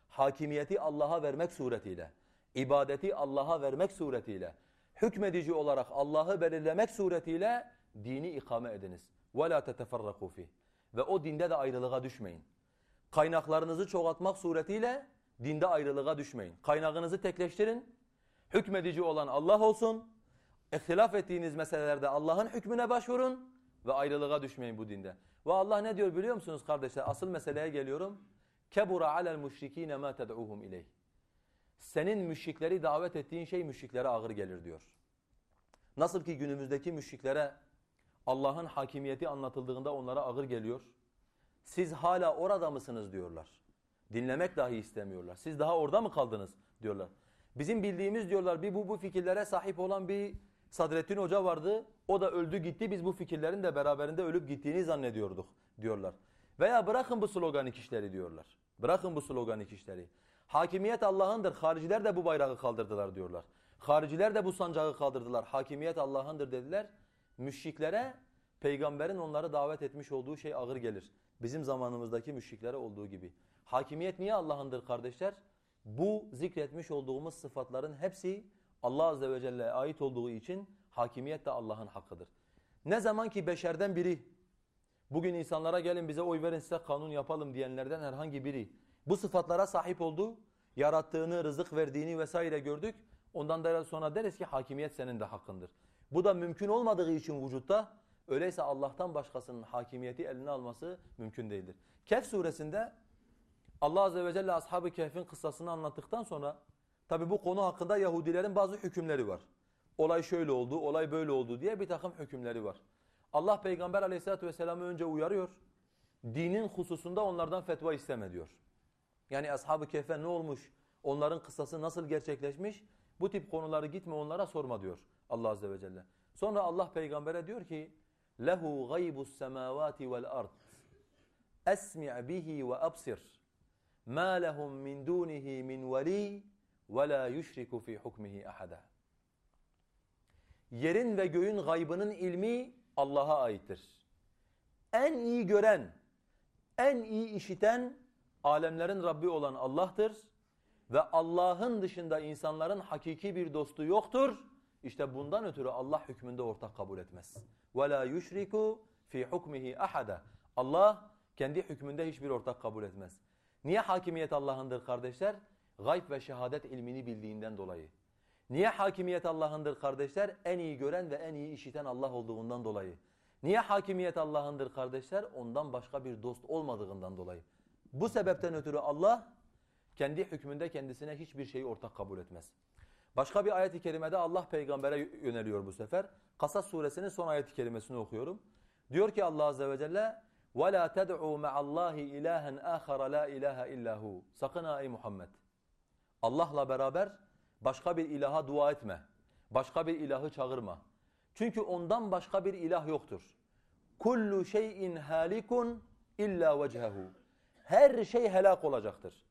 Hakimiyeti Allah'a vermek suretiyle, ibadeti Allah'a vermek suretiyle, hükmedici olarak Allah'ı belirlemek suretiyle dini ikame ediniz. La teteferraku fih. Ve o dinde de ayrılığa düşmeyin. Kaynaklarınızı çoğaltmak suretiyle dinde ayrılığa düşmeyin. Kaynağınızı tekleştirin. Hükmedici olan Allah olsun. İhtilaf ettiğiniz meselelerde Allah'ın hükmüne başvurun ve ayrılığa düşmeyin bu dinde. Ve Allah ne diyor biliyor musunuz kardeşler? Asıl meseleye geliyorum. Kebura alel müşrikine ma ted'uhum ileyh. Senin müşrikleri davet ettiğin şey müşriklere ağır gelir diyor. Nasıl ki günümüzdeki müşriklere Allah'ın hakimiyeti anlatıldığında onlara ağır geliyor. Siz hala orada mısınız diyorlar. Dinlemek dahi istemiyorlar. Siz daha orada mı kaldınız diyorlar. Bizim bildiğimiz diyorlar bir bu bu fikirlere sahip olan bir Sadrettin Hoca vardı. O da öldü gitti. Biz bu fikirlerin de beraberinde ölüp gittiğini zannediyorduk diyorlar. Veya bırakın bu sloganik işleri diyorlar. Bırakın bu sloganik işleri. Hakimiyet Allah'ındır. Hariciler de bu bayrağı kaldırdılar diyorlar. Hariciler de bu sancağı kaldırdılar. Hakimiyet Allah'ındır dediler. Müşriklere peygamberin onları davet etmiş olduğu şey ağır gelir. Bizim zamanımızdaki müşriklere olduğu gibi. Hakimiyet niye Allah'ındır kardeşler? Bu zikretmiş olduğumuz sıfatların hepsi Allah Azze ve Celle'ye ait olduğu için hakimiyet de Allah'ın hakkıdır. Ne zaman ki beşerden biri, bugün insanlara gelin bize oy verin size kanun yapalım diyenlerden herhangi biri bu sıfatlara sahip oldu, yarattığını, rızık verdiğini vesaire gördük. Ondan da sonra deriz ki hakimiyet senin de hakkındır. Bu da mümkün olmadığı için vücutta öyleyse Allah'tan başkasının hakimiyeti eline alması mümkün değildir. Kehf suresinde Allah Azze ve Celle Ashab-ı Kehf'in kıssasını anlattıktan sonra tabi bu konu hakkında Yahudilerin bazı hükümleri var. Olay şöyle oldu, olay böyle oldu diye bir takım hükümleri var. Allah Peygamber Aleyhisselatü vesselam'ı önce uyarıyor. Dinin hususunda onlardan fetva isteme diyor. Yani Ashab-ı Kehf'e ne olmuş, onların kıssası nasıl gerçekleşmiş bu tip konuları gitme onlara sorma diyor Allah Azze ve Celle. Sonra Allah Peygamber'e diyor ki lehu gaybus semavati vel ard esmi' bihi ve absir ma lehum min dunihi min veli ve la yushriku fi hukmihi ahada. Yerin ve göğün gaybının ilmi Allah'a aittir. En iyi gören, en iyi işiten alemlerin Rabbi olan Allah'tır ve Allah'ın dışında insanların hakiki bir dostu yoktur. İşte bundan ötürü Allah hükmünde ortak kabul etmez. وَلَا يُشْرِكُ fi hukmihi ahada. Allah kendi hükmünde hiçbir ortak kabul etmez. Niye hakimiyet Allah'ındır kardeşler? Gayb ve şehadet ilmini bildiğinden dolayı. Niye hakimiyet Allah'ındır kardeşler? En iyi gören ve en iyi işiten Allah olduğundan dolayı. Niye hakimiyet Allah'ındır kardeşler? Ondan başka bir dost olmadığından dolayı. Bu sebepten ötürü Allah kendi hükmünde kendisine hiçbir şeyi ortak kabul etmez. Başka bir ayet-i kerimede Allah peygambere yöneliyor bu sefer. Kasas suresinin son ayet-i kerimesini okuyorum. Diyor ki Allah azze ve celle وَلَا تَدْعُوا مَعَ اللّٰهِ إِلَٰهًا آخَرَ لَا إِلَٰهَ إِلَّا هُ Sakın ha ey Muhammed. Allah'la beraber başka bir ilaha dua etme. Başka bir ilahı çağırma. Çünkü ondan başka bir ilah yoktur. Kullu şeyin halikun illa vecehu. Her şey helak olacaktır.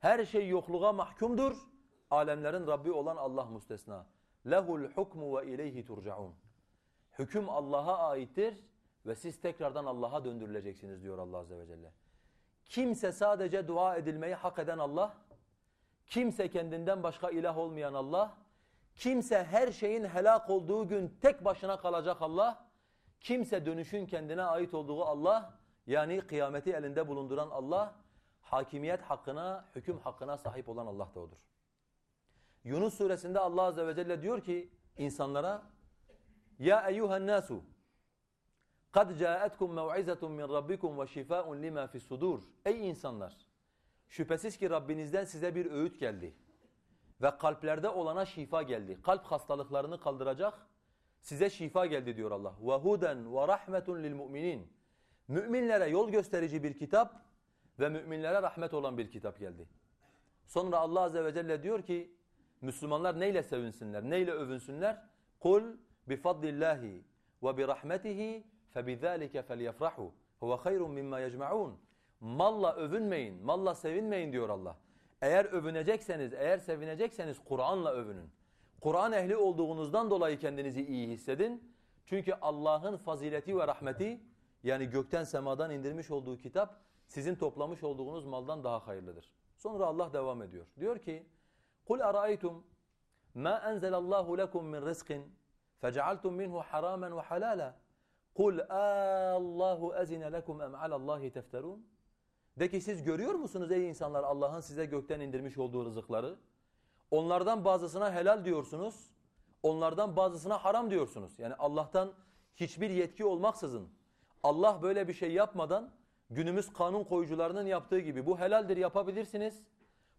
Her şey yokluğa mahkumdur. Alemlerin Rabbi olan Allah müstesna. Lehul hukmu ve ileyhi turcaun. Hüküm Allah'a aittir ve siz tekrardan Allah'a döndürüleceksiniz diyor Allah azze ve celle. Kimse sadece dua edilmeyi hak eden Allah, kimse kendinden başka ilah olmayan Allah, kimse her şeyin helak olduğu gün tek başına kalacak Allah, kimse dönüşün kendine ait olduğu Allah, yani kıyameti elinde bulunduran Allah, hakimiyet hakkına, hüküm hakkına sahip olan Allah da odur. Yunus suresinde Allah azze ve celle diyor ki insanlara Ya eyyuhen nasu kad ca'etkum mev'izatun min rabbikum ve şifaun lima fis sudur. Ey insanlar şüphesiz ki Rabbinizden size bir öğüt geldi ve kalplerde olana şifa geldi. Kalp hastalıklarını kaldıracak size şifa geldi diyor Allah. Ve huden ve rahmetun lil mu'minin. Müminlere yol gösterici bir kitap ve müminlere rahmet olan bir kitap geldi. Sonra Allah azze ve celle diyor ki Müslümanlar neyle sevinsinler, neyle övünsünler? Kul bifadlillahi ve birahmetihi febizalike felyefrahu. Huve hayrun mimma yecmaun. Malla övünmeyin, malla sevinmeyin diyor Allah. Eğer övünecekseniz, eğer sevinecekseniz Kur'an'la övünün. Kur'an ehli olduğunuzdan dolayı kendinizi iyi hissedin. Çünkü Allah'ın fazileti ve rahmeti yani gökten semadan indirmiş olduğu kitap sizin toplamış olduğunuz maldan daha hayırlıdır. Sonra Allah devam ediyor. Diyor ki قُلْ أَرَأَيْتُمْ مَا أَنْزَلَ اللّٰهُ لَكُمْ مِنْ رِزْقٍ فَجَعَلْتُمْ مِنْهُ حَرَامًا وَحَلَالًا قُلْ اللّٰهُ أَزِنَ لَكُمْ اَمْ عَلَى اللّٰهِ تَفْتَرُونَ De ki siz görüyor musunuz ey insanlar Allah'ın size gökten indirmiş olduğu rızıkları? Onlardan bazısına helal diyorsunuz, onlardan bazısına haram diyorsunuz. Yani Allah'tan hiçbir yetki olmaksızın, Allah böyle bir şey yapmadan günümüz kanun koyucularının yaptığı gibi bu helaldir yapabilirsiniz,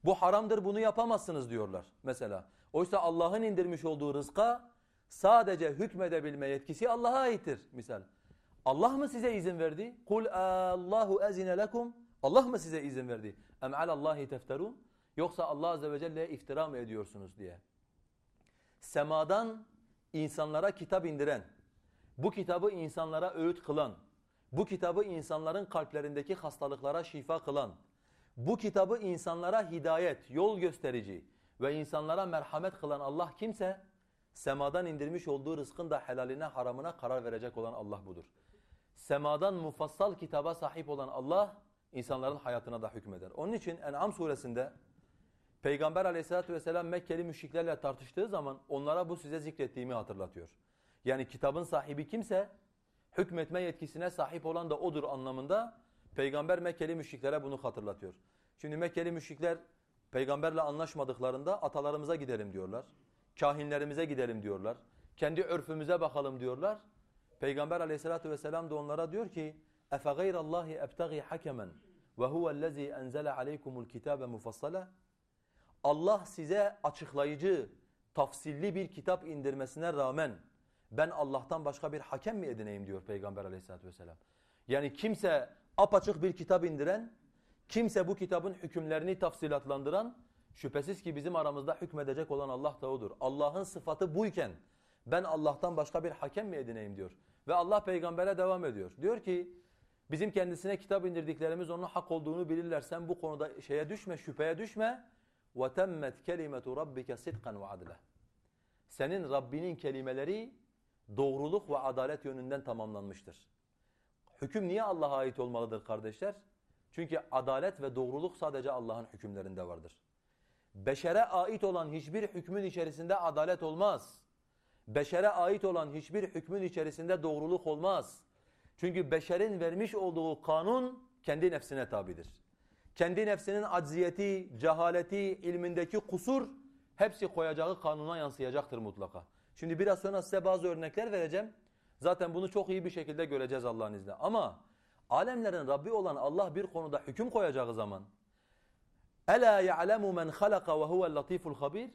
bu haramdır bunu yapamazsınız diyorlar mesela. Oysa Allah'ın indirmiş olduğu rızka sadece hükmedebilme yetkisi Allah'a aittir misal. Allah mı size izin verdi? Kul Allahu ezine lekum. Allah mı size izin verdi? Em alallahi tefterun. Yoksa Allah azze ve celle'ye iftira mı ediyorsunuz diye. Semadan insanlara kitap indiren, bu kitabı insanlara öğüt kılan, bu kitabı insanların kalplerindeki hastalıklara şifa kılan, bu kitabı insanlara hidayet, yol gösterici ve insanlara merhamet kılan Allah kimse, semadan indirmiş olduğu rızkın da helaline haramına karar verecek olan Allah budur. Semadan mufassal kitaba sahip olan Allah, insanların hayatına da hükmeder. Onun için En'am suresinde Peygamber aleyhissalatü vesselam Mekkeli müşriklerle tartıştığı zaman onlara bu size zikrettiğimi hatırlatıyor. Yani kitabın sahibi kimse hükmetme yetkisine sahip olan da odur anlamında Peygamber Mekkeli müşriklere bunu hatırlatıyor. Şimdi Mekkeli müşrikler peygamberle anlaşmadıklarında atalarımıza gidelim diyorlar. Kahinlerimize gidelim diyorlar. Kendi örfümüze bakalım diyorlar. Peygamber aleyhissalatü vesselam da onlara diyor ki اَفَغَيْرَ اللّٰهِ اَبْتَغِي حَكَمًا وَهُوَ الَّذ۪ي أَنْزَلَ عَلَيْكُمُ الْكِتَابَ مُفَصَّلًا Allah size açıklayıcı, tafsilli bir kitap indirmesine rağmen ben Allah'tan başka bir hakem mi edineyim diyor Peygamber aleyhissalatü vesselam. Yani kimse apaçık bir kitap indiren, kimse bu kitabın hükümlerini tafsilatlandıran, şüphesiz ki bizim aramızda hükmedecek olan Allah da odur. Allah'ın sıfatı buyken ben Allah'tan başka bir hakem mi edineyim diyor. Ve Allah peygambere devam ediyor. Diyor ki bizim kendisine kitap indirdiklerimiz onun hak olduğunu bilirler. Sen bu konuda şeye düşme, şüpheye düşme. وَتَمَّتْ كَلِمَةُ رَبِّكَ صِدْقًا وَعَدْلًا Senin Rabbinin kelimeleri doğruluk ve adalet yönünden tamamlanmıştır. Hüküm niye Allah'a ait olmalıdır kardeşler? Çünkü adalet ve doğruluk sadece Allah'ın hükümlerinde vardır. Beşere ait olan hiçbir hükmün içerisinde adalet olmaz. Beşere ait olan hiçbir hükmün içerisinde doğruluk olmaz. Çünkü beşerin vermiş olduğu kanun kendi nefsine tabidir. Kendi nefsinin acziyeti, cehaleti, ilmindeki kusur hepsi koyacağı kanuna yansıyacaktır mutlaka. Şimdi biraz sonra size bazı örnekler vereceğim. Zaten bunu çok iyi bir şekilde göreceğiz Allah'ın izniyle. Ama alemlerin Rabbi olan Allah bir konuda hüküm koyacağı zaman Ela ya'lemu men halaka ve huvel latiful habir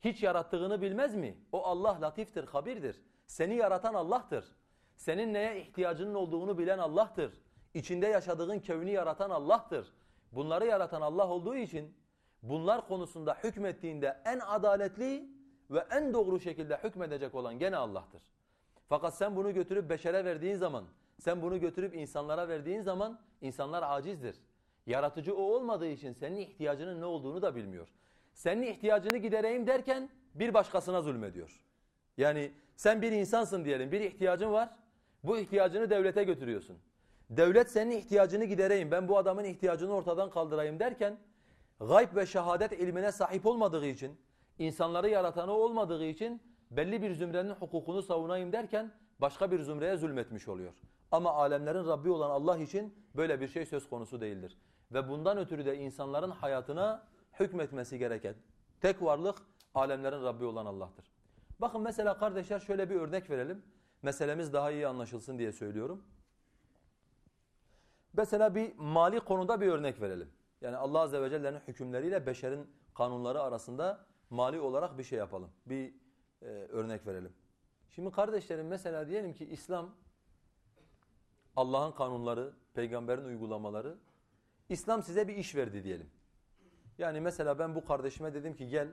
Hiç yarattığını bilmez mi? O Allah latiftir, habirdir. Seni yaratan Allah'tır. Senin neye ihtiyacının olduğunu bilen Allah'tır. İçinde yaşadığın kevni yaratan Allah'tır. Bunları yaratan Allah olduğu için bunlar konusunda hükmettiğinde en adaletli ve en doğru şekilde hükmedecek olan gene Allah'tır. Fakat sen bunu götürüp beşere verdiğin zaman, sen bunu götürüp insanlara verdiğin zaman insanlar acizdir. Yaratıcı o olmadığı için senin ihtiyacının ne olduğunu da bilmiyor. Senin ihtiyacını gidereyim derken bir başkasına zulmediyor. Yani sen bir insansın diyelim, bir ihtiyacın var. Bu ihtiyacını devlete götürüyorsun. Devlet senin ihtiyacını gidereyim, ben bu adamın ihtiyacını ortadan kaldırayım derken gayb ve şehadet ilmine sahip olmadığı için, insanları yaratanı olmadığı için belli bir zümrenin hukukunu savunayım derken başka bir zümreye zulmetmiş oluyor. Ama alemlerin Rabbi olan Allah için böyle bir şey söz konusu değildir. Ve bundan ötürü de insanların hayatına hükmetmesi gereken tek varlık alemlerin Rabbi olan Allah'tır. Bakın mesela kardeşler şöyle bir örnek verelim. Meselemiz daha iyi anlaşılsın diye söylüyorum. Mesela bir mali konuda bir örnek verelim. Yani Allah Azze ve Celle'nin hükümleriyle beşerin kanunları arasında mali olarak bir şey yapalım. Bir e, örnek verelim. Şimdi kardeşlerim mesela diyelim ki İslam Allah'ın kanunları, peygamberin uygulamaları İslam size bir iş verdi diyelim. Yani mesela ben bu kardeşime dedim ki gel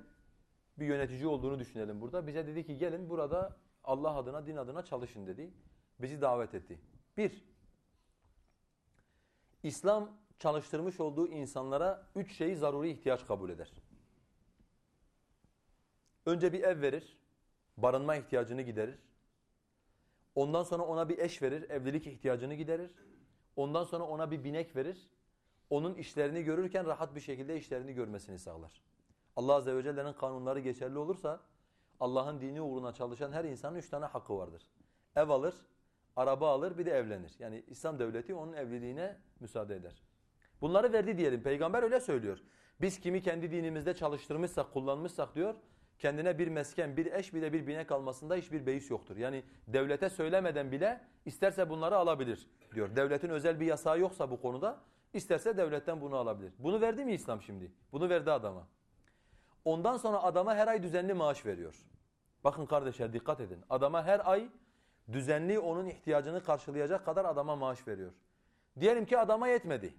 bir yönetici olduğunu düşünelim burada. Bize dedi ki gelin burada Allah adına, din adına çalışın dedi. Bizi davet etti. Bir, İslam çalıştırmış olduğu insanlara üç şeyi zaruri ihtiyaç kabul eder. Önce bir ev verir, barınma ihtiyacını giderir. Ondan sonra ona bir eş verir, evlilik ihtiyacını giderir. Ondan sonra ona bir binek verir. Onun işlerini görürken rahat bir şekilde işlerini görmesini sağlar. Allah Azze ve Celle'nin kanunları geçerli olursa Allah'ın dini uğruna çalışan her insanın üç tane hakkı vardır. Ev alır, araba alır bir de evlenir. Yani İslam devleti onun evliliğine müsaade eder. Bunları verdi diyelim. Peygamber öyle söylüyor. Biz kimi kendi dinimizde çalıştırmışsak, kullanmışsak diyor, kendine bir mesken, bir eş bir de bir binek almasında hiçbir beis yoktur. Yani devlete söylemeden bile isterse bunları alabilir diyor. Devletin özel bir yasağı yoksa bu konuda isterse devletten bunu alabilir. Bunu verdi mi İslam şimdi? Bunu verdi adama. Ondan sonra adama her ay düzenli maaş veriyor. Bakın kardeşler dikkat edin. Adama her ay düzenli onun ihtiyacını karşılayacak kadar adama maaş veriyor. Diyelim ki adama yetmedi.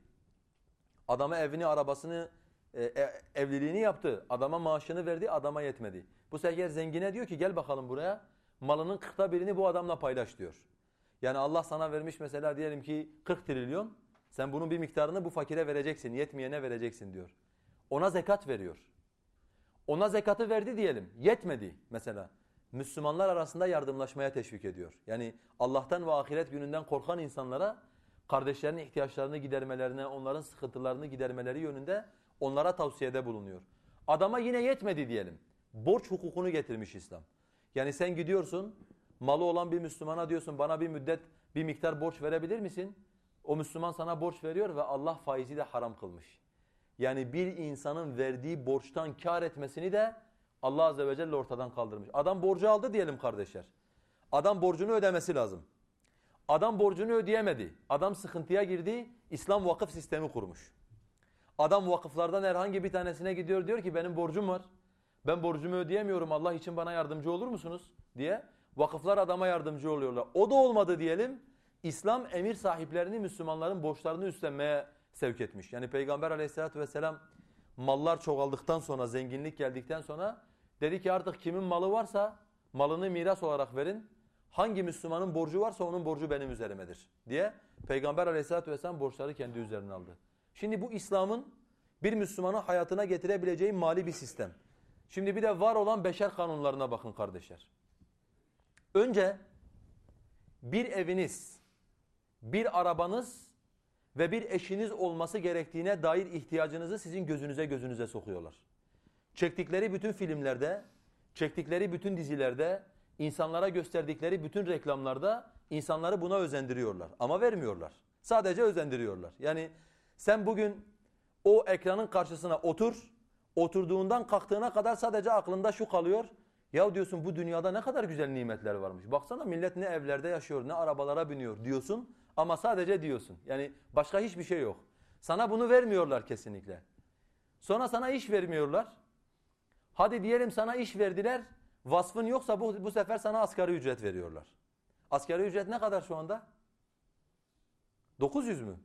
Adama evini, arabasını, e, e, evliliğini yaptı. Adama maaşını verdi, adama yetmedi. Bu sefer zengine diyor ki gel bakalım buraya. Malının kırkta birini bu adamla paylaş diyor. Yani Allah sana vermiş mesela diyelim ki 40 trilyon. Sen bunun bir miktarını bu fakire vereceksin, yetmeyene vereceksin diyor. Ona zekat veriyor. Ona zekatı verdi diyelim, yetmedi mesela. Müslümanlar arasında yardımlaşmaya teşvik ediyor. Yani Allah'tan ve ahiret gününden korkan insanlara kardeşlerinin ihtiyaçlarını gidermelerine, onların sıkıntılarını gidermeleri yönünde onlara tavsiyede bulunuyor. Adama yine yetmedi diyelim. Borç hukukunu getirmiş İslam. Yani sen gidiyorsun, malı olan bir Müslümana diyorsun bana bir müddet bir miktar borç verebilir misin? O Müslüman sana borç veriyor ve Allah faizi de haram kılmış. Yani bir insanın verdiği borçtan kar etmesini de Allah Azze ve Celle ortadan kaldırmış. Adam borcu aldı diyelim kardeşler. Adam borcunu ödemesi lazım. Adam borcunu ödeyemedi. Adam sıkıntıya girdi. İslam vakıf sistemi kurmuş. Adam vakıflardan herhangi bir tanesine gidiyor diyor ki benim borcum var. Ben borcumu ödeyemiyorum Allah için bana yardımcı olur musunuz? diye. Vakıflar adama yardımcı oluyorlar. O da olmadı diyelim. İslam emir sahiplerini Müslümanların borçlarını üstlenmeye sevk etmiş. Yani Peygamber aleyhissalatü vesselam mallar çoğaldıktan sonra, zenginlik geldikten sonra dedi ki artık kimin malı varsa malını miras olarak verin. Hangi Müslümanın borcu varsa onun borcu benim üzerimedir diye Peygamber aleyhissalatü vesselam borçları kendi üzerine aldı. Şimdi bu İslam'ın bir Müslümanın hayatına getirebileceği mali bir sistem. Şimdi bir de var olan beşer kanunlarına bakın kardeşler. Önce bir eviniz, bir arabanız ve bir eşiniz olması gerektiğine dair ihtiyacınızı sizin gözünüze gözünüze sokuyorlar. Çektikleri bütün filmlerde, çektikleri bütün dizilerde, insanlara gösterdikleri bütün reklamlarda insanları buna özendiriyorlar. Ama vermiyorlar. Sadece özendiriyorlar. Yani sen bugün o ekranın karşısına otur, oturduğundan kalktığına kadar sadece aklında şu kalıyor. Ya diyorsun bu dünyada ne kadar güzel nimetler varmış. Baksana millet ne evlerde yaşıyor, ne arabalara biniyor diyorsun. Ama sadece diyorsun. Yani başka hiçbir şey yok. Sana bunu vermiyorlar kesinlikle. Sonra sana iş vermiyorlar. Hadi diyelim sana iş verdiler. Vasfın yoksa bu, bu sefer sana asgari ücret veriyorlar. Asgari ücret ne kadar şu anda? 900 mü?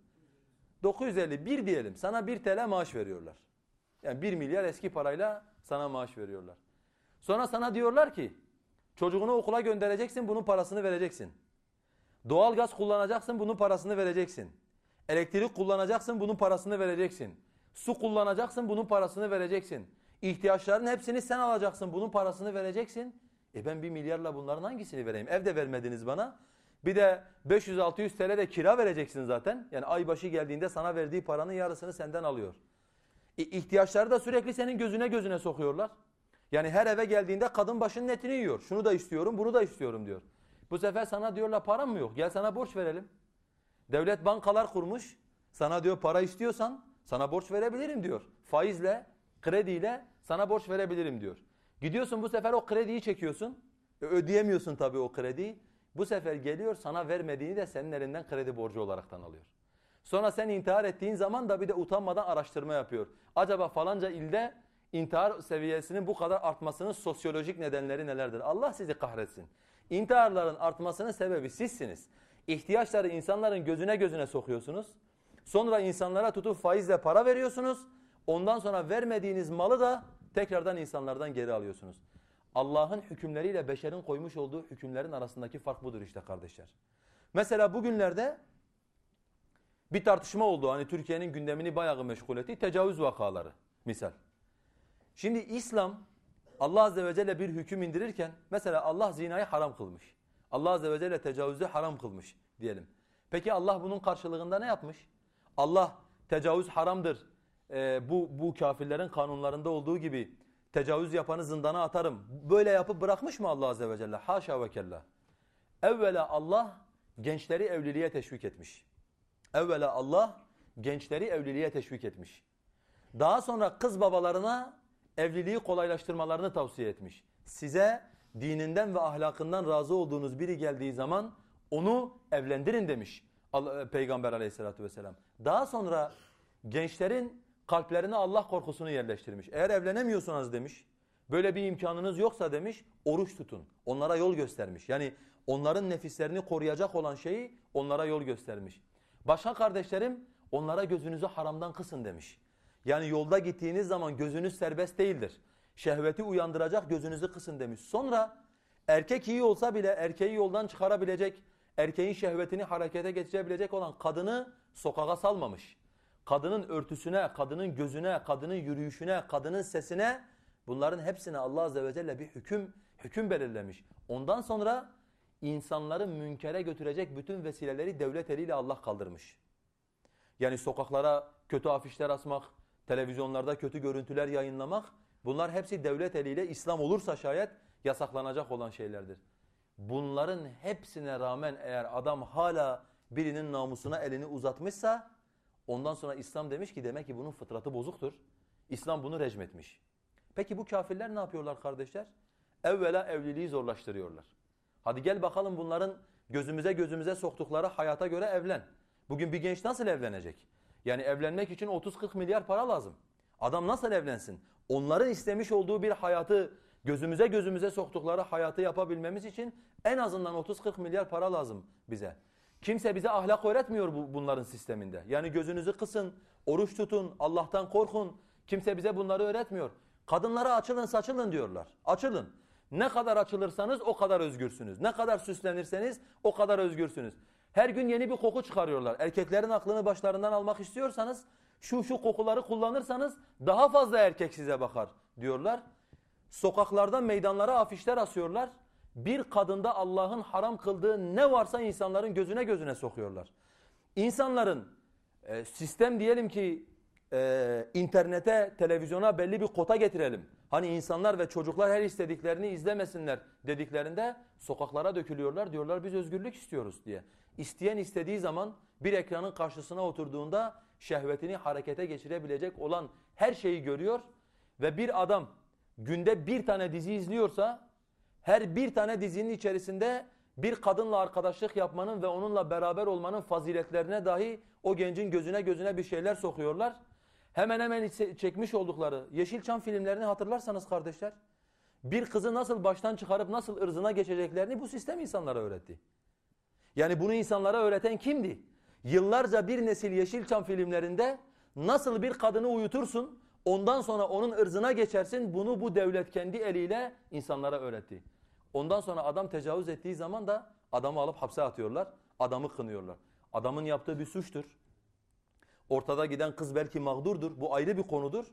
950 bir diyelim sana 1 TL maaş veriyorlar. Yani 1 milyar eski parayla sana maaş veriyorlar. Sonra sana diyorlar ki çocuğunu okula göndereceksin bunun parasını vereceksin. Doğal gaz kullanacaksın bunun parasını vereceksin. Elektrik kullanacaksın bunun parasını vereceksin. Su kullanacaksın bunun parasını vereceksin. İhtiyaçların hepsini sen alacaksın bunun parasını vereceksin. E ben bir milyarla bunların hangisini vereyim? Evde vermediniz bana. Bir de 500-600 TL de kira vereceksin zaten. Yani ay başı geldiğinde sana verdiği paranın yarısını senden alıyor. E, ihtiyaçları da sürekli senin gözüne gözüne sokuyorlar. Yani her eve geldiğinde kadın başının etini yiyor. Şunu da istiyorum, bunu da istiyorum diyor. Bu sefer sana diyorlar param mı yok? Gel sana borç verelim. Devlet bankalar kurmuş. Sana diyor para istiyorsan sana borç verebilirim diyor. Faizle, krediyle sana borç verebilirim diyor. Gidiyorsun bu sefer o krediyi çekiyorsun. E, ödeyemiyorsun tabii o krediyi. Bu sefer geliyor sana vermediğini de senin elinden kredi borcu olaraktan alıyor. Sonra sen intihar ettiğin zaman da bir de utanmadan araştırma yapıyor. Acaba falanca ilde intihar seviyesinin bu kadar artmasının sosyolojik nedenleri nelerdir? Allah sizi kahretsin. İntiharların artmasının sebebi sizsiniz. İhtiyaçları insanların gözüne gözüne sokuyorsunuz. Sonra insanlara tutup faizle para veriyorsunuz. Ondan sonra vermediğiniz malı da tekrardan insanlardan geri alıyorsunuz. Allah'ın hükümleriyle beşerin koymuş olduğu hükümlerin arasındaki fark budur işte kardeşler. Mesela bugünlerde bir tartışma oldu. Hani Türkiye'nin gündemini bayağı meşgul etti. Tecavüz vakaları misal. Şimdi İslam Allah Azze ve Celle bir hüküm indirirken mesela Allah zinayı haram kılmış. Allah Azze ve Celle tecavüzü haram kılmış diyelim. Peki Allah bunun karşılığında ne yapmış? Allah tecavüz haramdır. Ee, bu, bu kafirlerin kanunlarında olduğu gibi tecavüz yapanı zindana atarım. Böyle yapıp bırakmış mı Allah Azze ve Celle? Haşa ve kella. Evvela Allah gençleri evliliğe teşvik etmiş. Evvela Allah gençleri evliliğe teşvik etmiş. Daha sonra kız babalarına evliliği kolaylaştırmalarını tavsiye etmiş. Size dininden ve ahlakından razı olduğunuz biri geldiği zaman onu evlendirin demiş Peygamber aleyhissalatü vesselam. Daha sonra gençlerin kalplerine Allah korkusunu yerleştirmiş. Eğer evlenemiyorsanız demiş, böyle bir imkanınız yoksa demiş, oruç tutun. Onlara yol göstermiş. Yani onların nefislerini koruyacak olan şeyi onlara yol göstermiş. Başka kardeşlerim onlara gözünüzü haramdan kısın demiş. Yani yolda gittiğiniz zaman gözünüz serbest değildir. Şehveti uyandıracak gözünüzü kısın demiş. Sonra erkek iyi olsa bile erkeği yoldan çıkarabilecek, erkeğin şehvetini harekete geçirebilecek olan kadını sokağa salmamış. Kadının örtüsüne, kadının gözüne, kadının yürüyüşüne, kadının sesine bunların hepsine Allah Azze ve Celle bir hüküm hüküm belirlemiş. Ondan sonra insanları münkere götürecek bütün vesileleri devlet eliyle Allah kaldırmış. Yani sokaklara kötü afişler asmak, televizyonlarda kötü görüntüler yayınlamak bunlar hepsi devlet eliyle İslam olursa şayet yasaklanacak olan şeylerdir. Bunların hepsine rağmen eğer adam hala birinin namusuna elini uzatmışsa ondan sonra İslam demiş ki demek ki bunun fıtratı bozuktur. İslam bunu recmetmiş. Peki bu kafirler ne yapıyorlar kardeşler? Evvela evliliği zorlaştırıyorlar. Hadi gel bakalım bunların gözümüze gözümüze soktukları hayata göre evlen. Bugün bir genç nasıl evlenecek? Yani evlenmek için 30-40 milyar para lazım. Adam nasıl evlensin? Onların istemiş olduğu bir hayatı gözümüze gözümüze soktukları hayatı yapabilmemiz için en azından 30-40 milyar para lazım bize. Kimse bize ahlak öğretmiyor bu, bunların sisteminde. Yani gözünüzü kısın, oruç tutun, Allah'tan korkun. Kimse bize bunları öğretmiyor. Kadınlara açılın saçılın diyorlar. Açılın. Ne kadar açılırsanız o kadar özgürsünüz. Ne kadar süslenirseniz o kadar özgürsünüz. Her gün yeni bir koku çıkarıyorlar. Erkeklerin aklını başlarından almak istiyorsanız şu şu kokuları kullanırsanız daha fazla erkek size bakar diyorlar. Sokaklarda meydanlara afişler asıyorlar. Bir kadında Allah'ın haram kıldığı ne varsa insanların gözüne gözüne sokuyorlar. İnsanların e, sistem diyelim ki e, internete, televizyona belli bir kota getirelim. Hani insanlar ve çocuklar her istediklerini izlemesinler dediklerinde sokaklara dökülüyorlar. Diyorlar biz özgürlük istiyoruz diye. İsteyen istediği zaman bir ekranın karşısına oturduğunda şehvetini harekete geçirebilecek olan her şeyi görüyor. Ve bir adam günde bir tane dizi izliyorsa her bir tane dizinin içerisinde bir kadınla arkadaşlık yapmanın ve onunla beraber olmanın faziletlerine dahi o gencin gözüne gözüne bir şeyler sokuyorlar. Hemen hemen çekmiş oldukları Yeşilçam filmlerini hatırlarsanız kardeşler, bir kızı nasıl baştan çıkarıp nasıl ırzına geçeceklerini bu sistem insanlara öğretti. Yani bunu insanlara öğreten kimdi? Yıllarca bir nesil Yeşilçam filmlerinde nasıl bir kadını uyutursun, ondan sonra onun ırzına geçersin, bunu bu devlet kendi eliyle insanlara öğretti. Ondan sonra adam tecavüz ettiği zaman da adamı alıp hapse atıyorlar, adamı kınıyorlar. Adamın yaptığı bir suçtur. Ortada giden kız belki mağdurdur, bu ayrı bir konudur.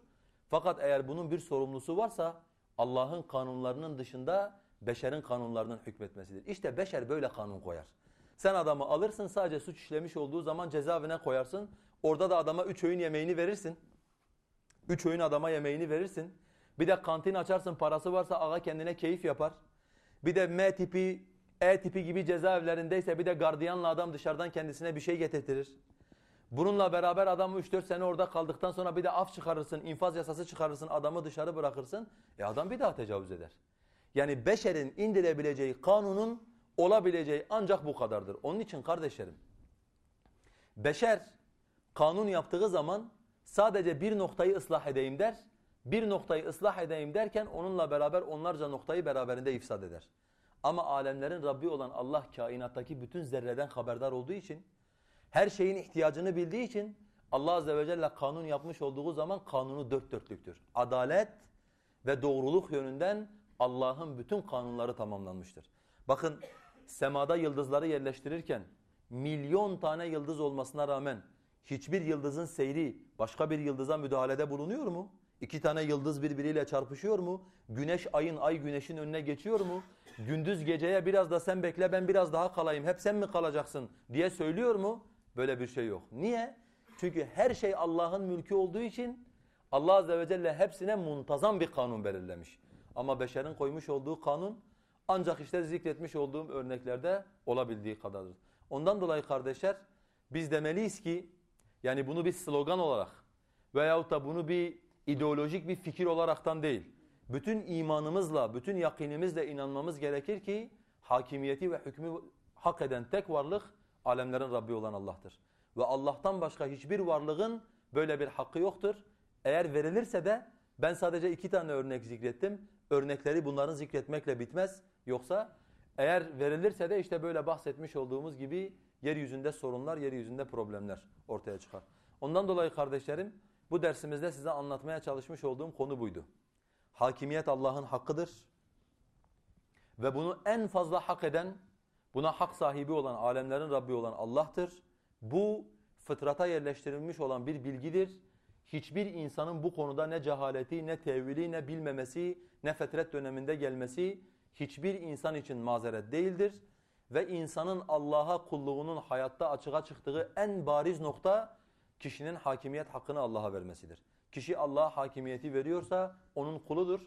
Fakat eğer bunun bir sorumlusu varsa Allah'ın kanunlarının dışında beşerin kanunlarının hükmetmesidir. İşte beşer böyle kanun koyar. Sen adamı alırsın sadece suç işlemiş olduğu zaman cezaevine koyarsın. Orada da adama üç öğün yemeğini verirsin. Üç öğün adama yemeğini verirsin. Bir de kantin açarsın parası varsa ağa kendine keyif yapar. Bir de M tipi, E tipi gibi cezaevlerindeyse bir de gardiyanla adam dışarıdan kendisine bir şey getirtirir. Bununla beraber adam 3-4 sene orada kaldıktan sonra bir de af çıkarırsın, infaz yasası çıkarırsın, adamı dışarı bırakırsın. E adam bir daha tecavüz eder. Yani beşerin indirebileceği kanunun olabileceği ancak bu kadardır. Onun için kardeşlerim, beşer kanun yaptığı zaman sadece bir noktayı ıslah edeyim der. Bir noktayı ıslah edeyim derken onunla beraber onlarca noktayı beraberinde ifsad eder. Ama alemlerin Rabbi olan Allah kainattaki bütün zerreden haberdar olduğu için, her şeyin ihtiyacını bildiği için Allah Azze ve Celle kanun yapmış olduğu zaman kanunu dört dörtlüktür. Adalet ve doğruluk yönünden Allah'ın bütün kanunları tamamlanmıştır. Bakın semada yıldızları yerleştirirken milyon tane yıldız olmasına rağmen hiçbir yıldızın seyri başka bir yıldıza müdahalede bulunuyor mu? İki tane yıldız birbiriyle çarpışıyor mu? Güneş ayın, ay güneşin önüne geçiyor mu? Gündüz geceye biraz da sen bekle ben biraz daha kalayım hep sen mi kalacaksın diye söylüyor mu? Böyle bir şey yok. Niye? Çünkü her şey Allah'ın mülkü olduğu için Allah Azze ve Celle hepsine muntazam bir kanun belirlemiş. Ama beşerin koymuş olduğu kanun ancak işte zikretmiş olduğum örneklerde olabildiği kadardır. Ondan dolayı kardeşler biz demeliyiz ki yani bunu bir slogan olarak veyahut da bunu bir ideolojik bir fikir olaraktan değil. Bütün imanımızla, bütün yakinimizle inanmamız gerekir ki hakimiyeti ve hükmü hak eden tek varlık alemlerin Rabbi olan Allah'tır. Ve Allah'tan başka hiçbir varlığın böyle bir hakkı yoktur. Eğer verilirse de ben sadece iki tane örnek zikrettim. Örnekleri bunların zikretmekle bitmez. Yoksa eğer verilirse de işte böyle bahsetmiş olduğumuz gibi yeryüzünde sorunlar, yeryüzünde problemler ortaya çıkar. Ondan dolayı kardeşlerim bu dersimizde size anlatmaya çalışmış olduğum konu buydu. Hakimiyet Allah'ın hakkıdır. Ve bunu en fazla hak eden, buna hak sahibi olan, alemlerin Rabbi olan Allah'tır. Bu fıtrata yerleştirilmiş olan bir bilgidir. Hiçbir insanın bu konuda ne cehaleti, ne tevili, ne bilmemesi, ne fetret döneminde gelmesi hiçbir insan için mazeret değildir. Ve insanın Allah'a kulluğunun hayatta açığa çıktığı en bariz nokta kişinin hakimiyet hakkını Allah'a vermesidir. Kişi Allah'a hakimiyeti veriyorsa onun kuludur.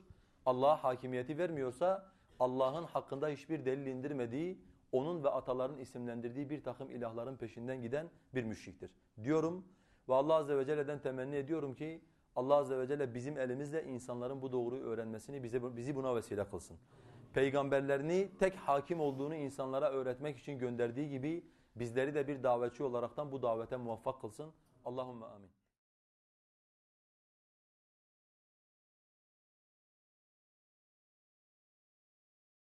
Allah'a hakimiyeti vermiyorsa Allah'ın hakkında hiçbir delil indirmediği, onun ve ataların isimlendirdiği bir takım ilahların peşinden giden bir müşriktir. Diyorum ve Allah Azze ve Celle'den temenni ediyorum ki Allah Azze ve Celle bizim elimizle insanların bu doğruyu öğrenmesini bize, bizi buna vesile kılsın. Peygamberlerini tek hakim olduğunu insanlara öğretmek için gönderdiği gibi bizleri de bir davetçi olaraktan bu davete muvaffak kılsın. Allahümme amin.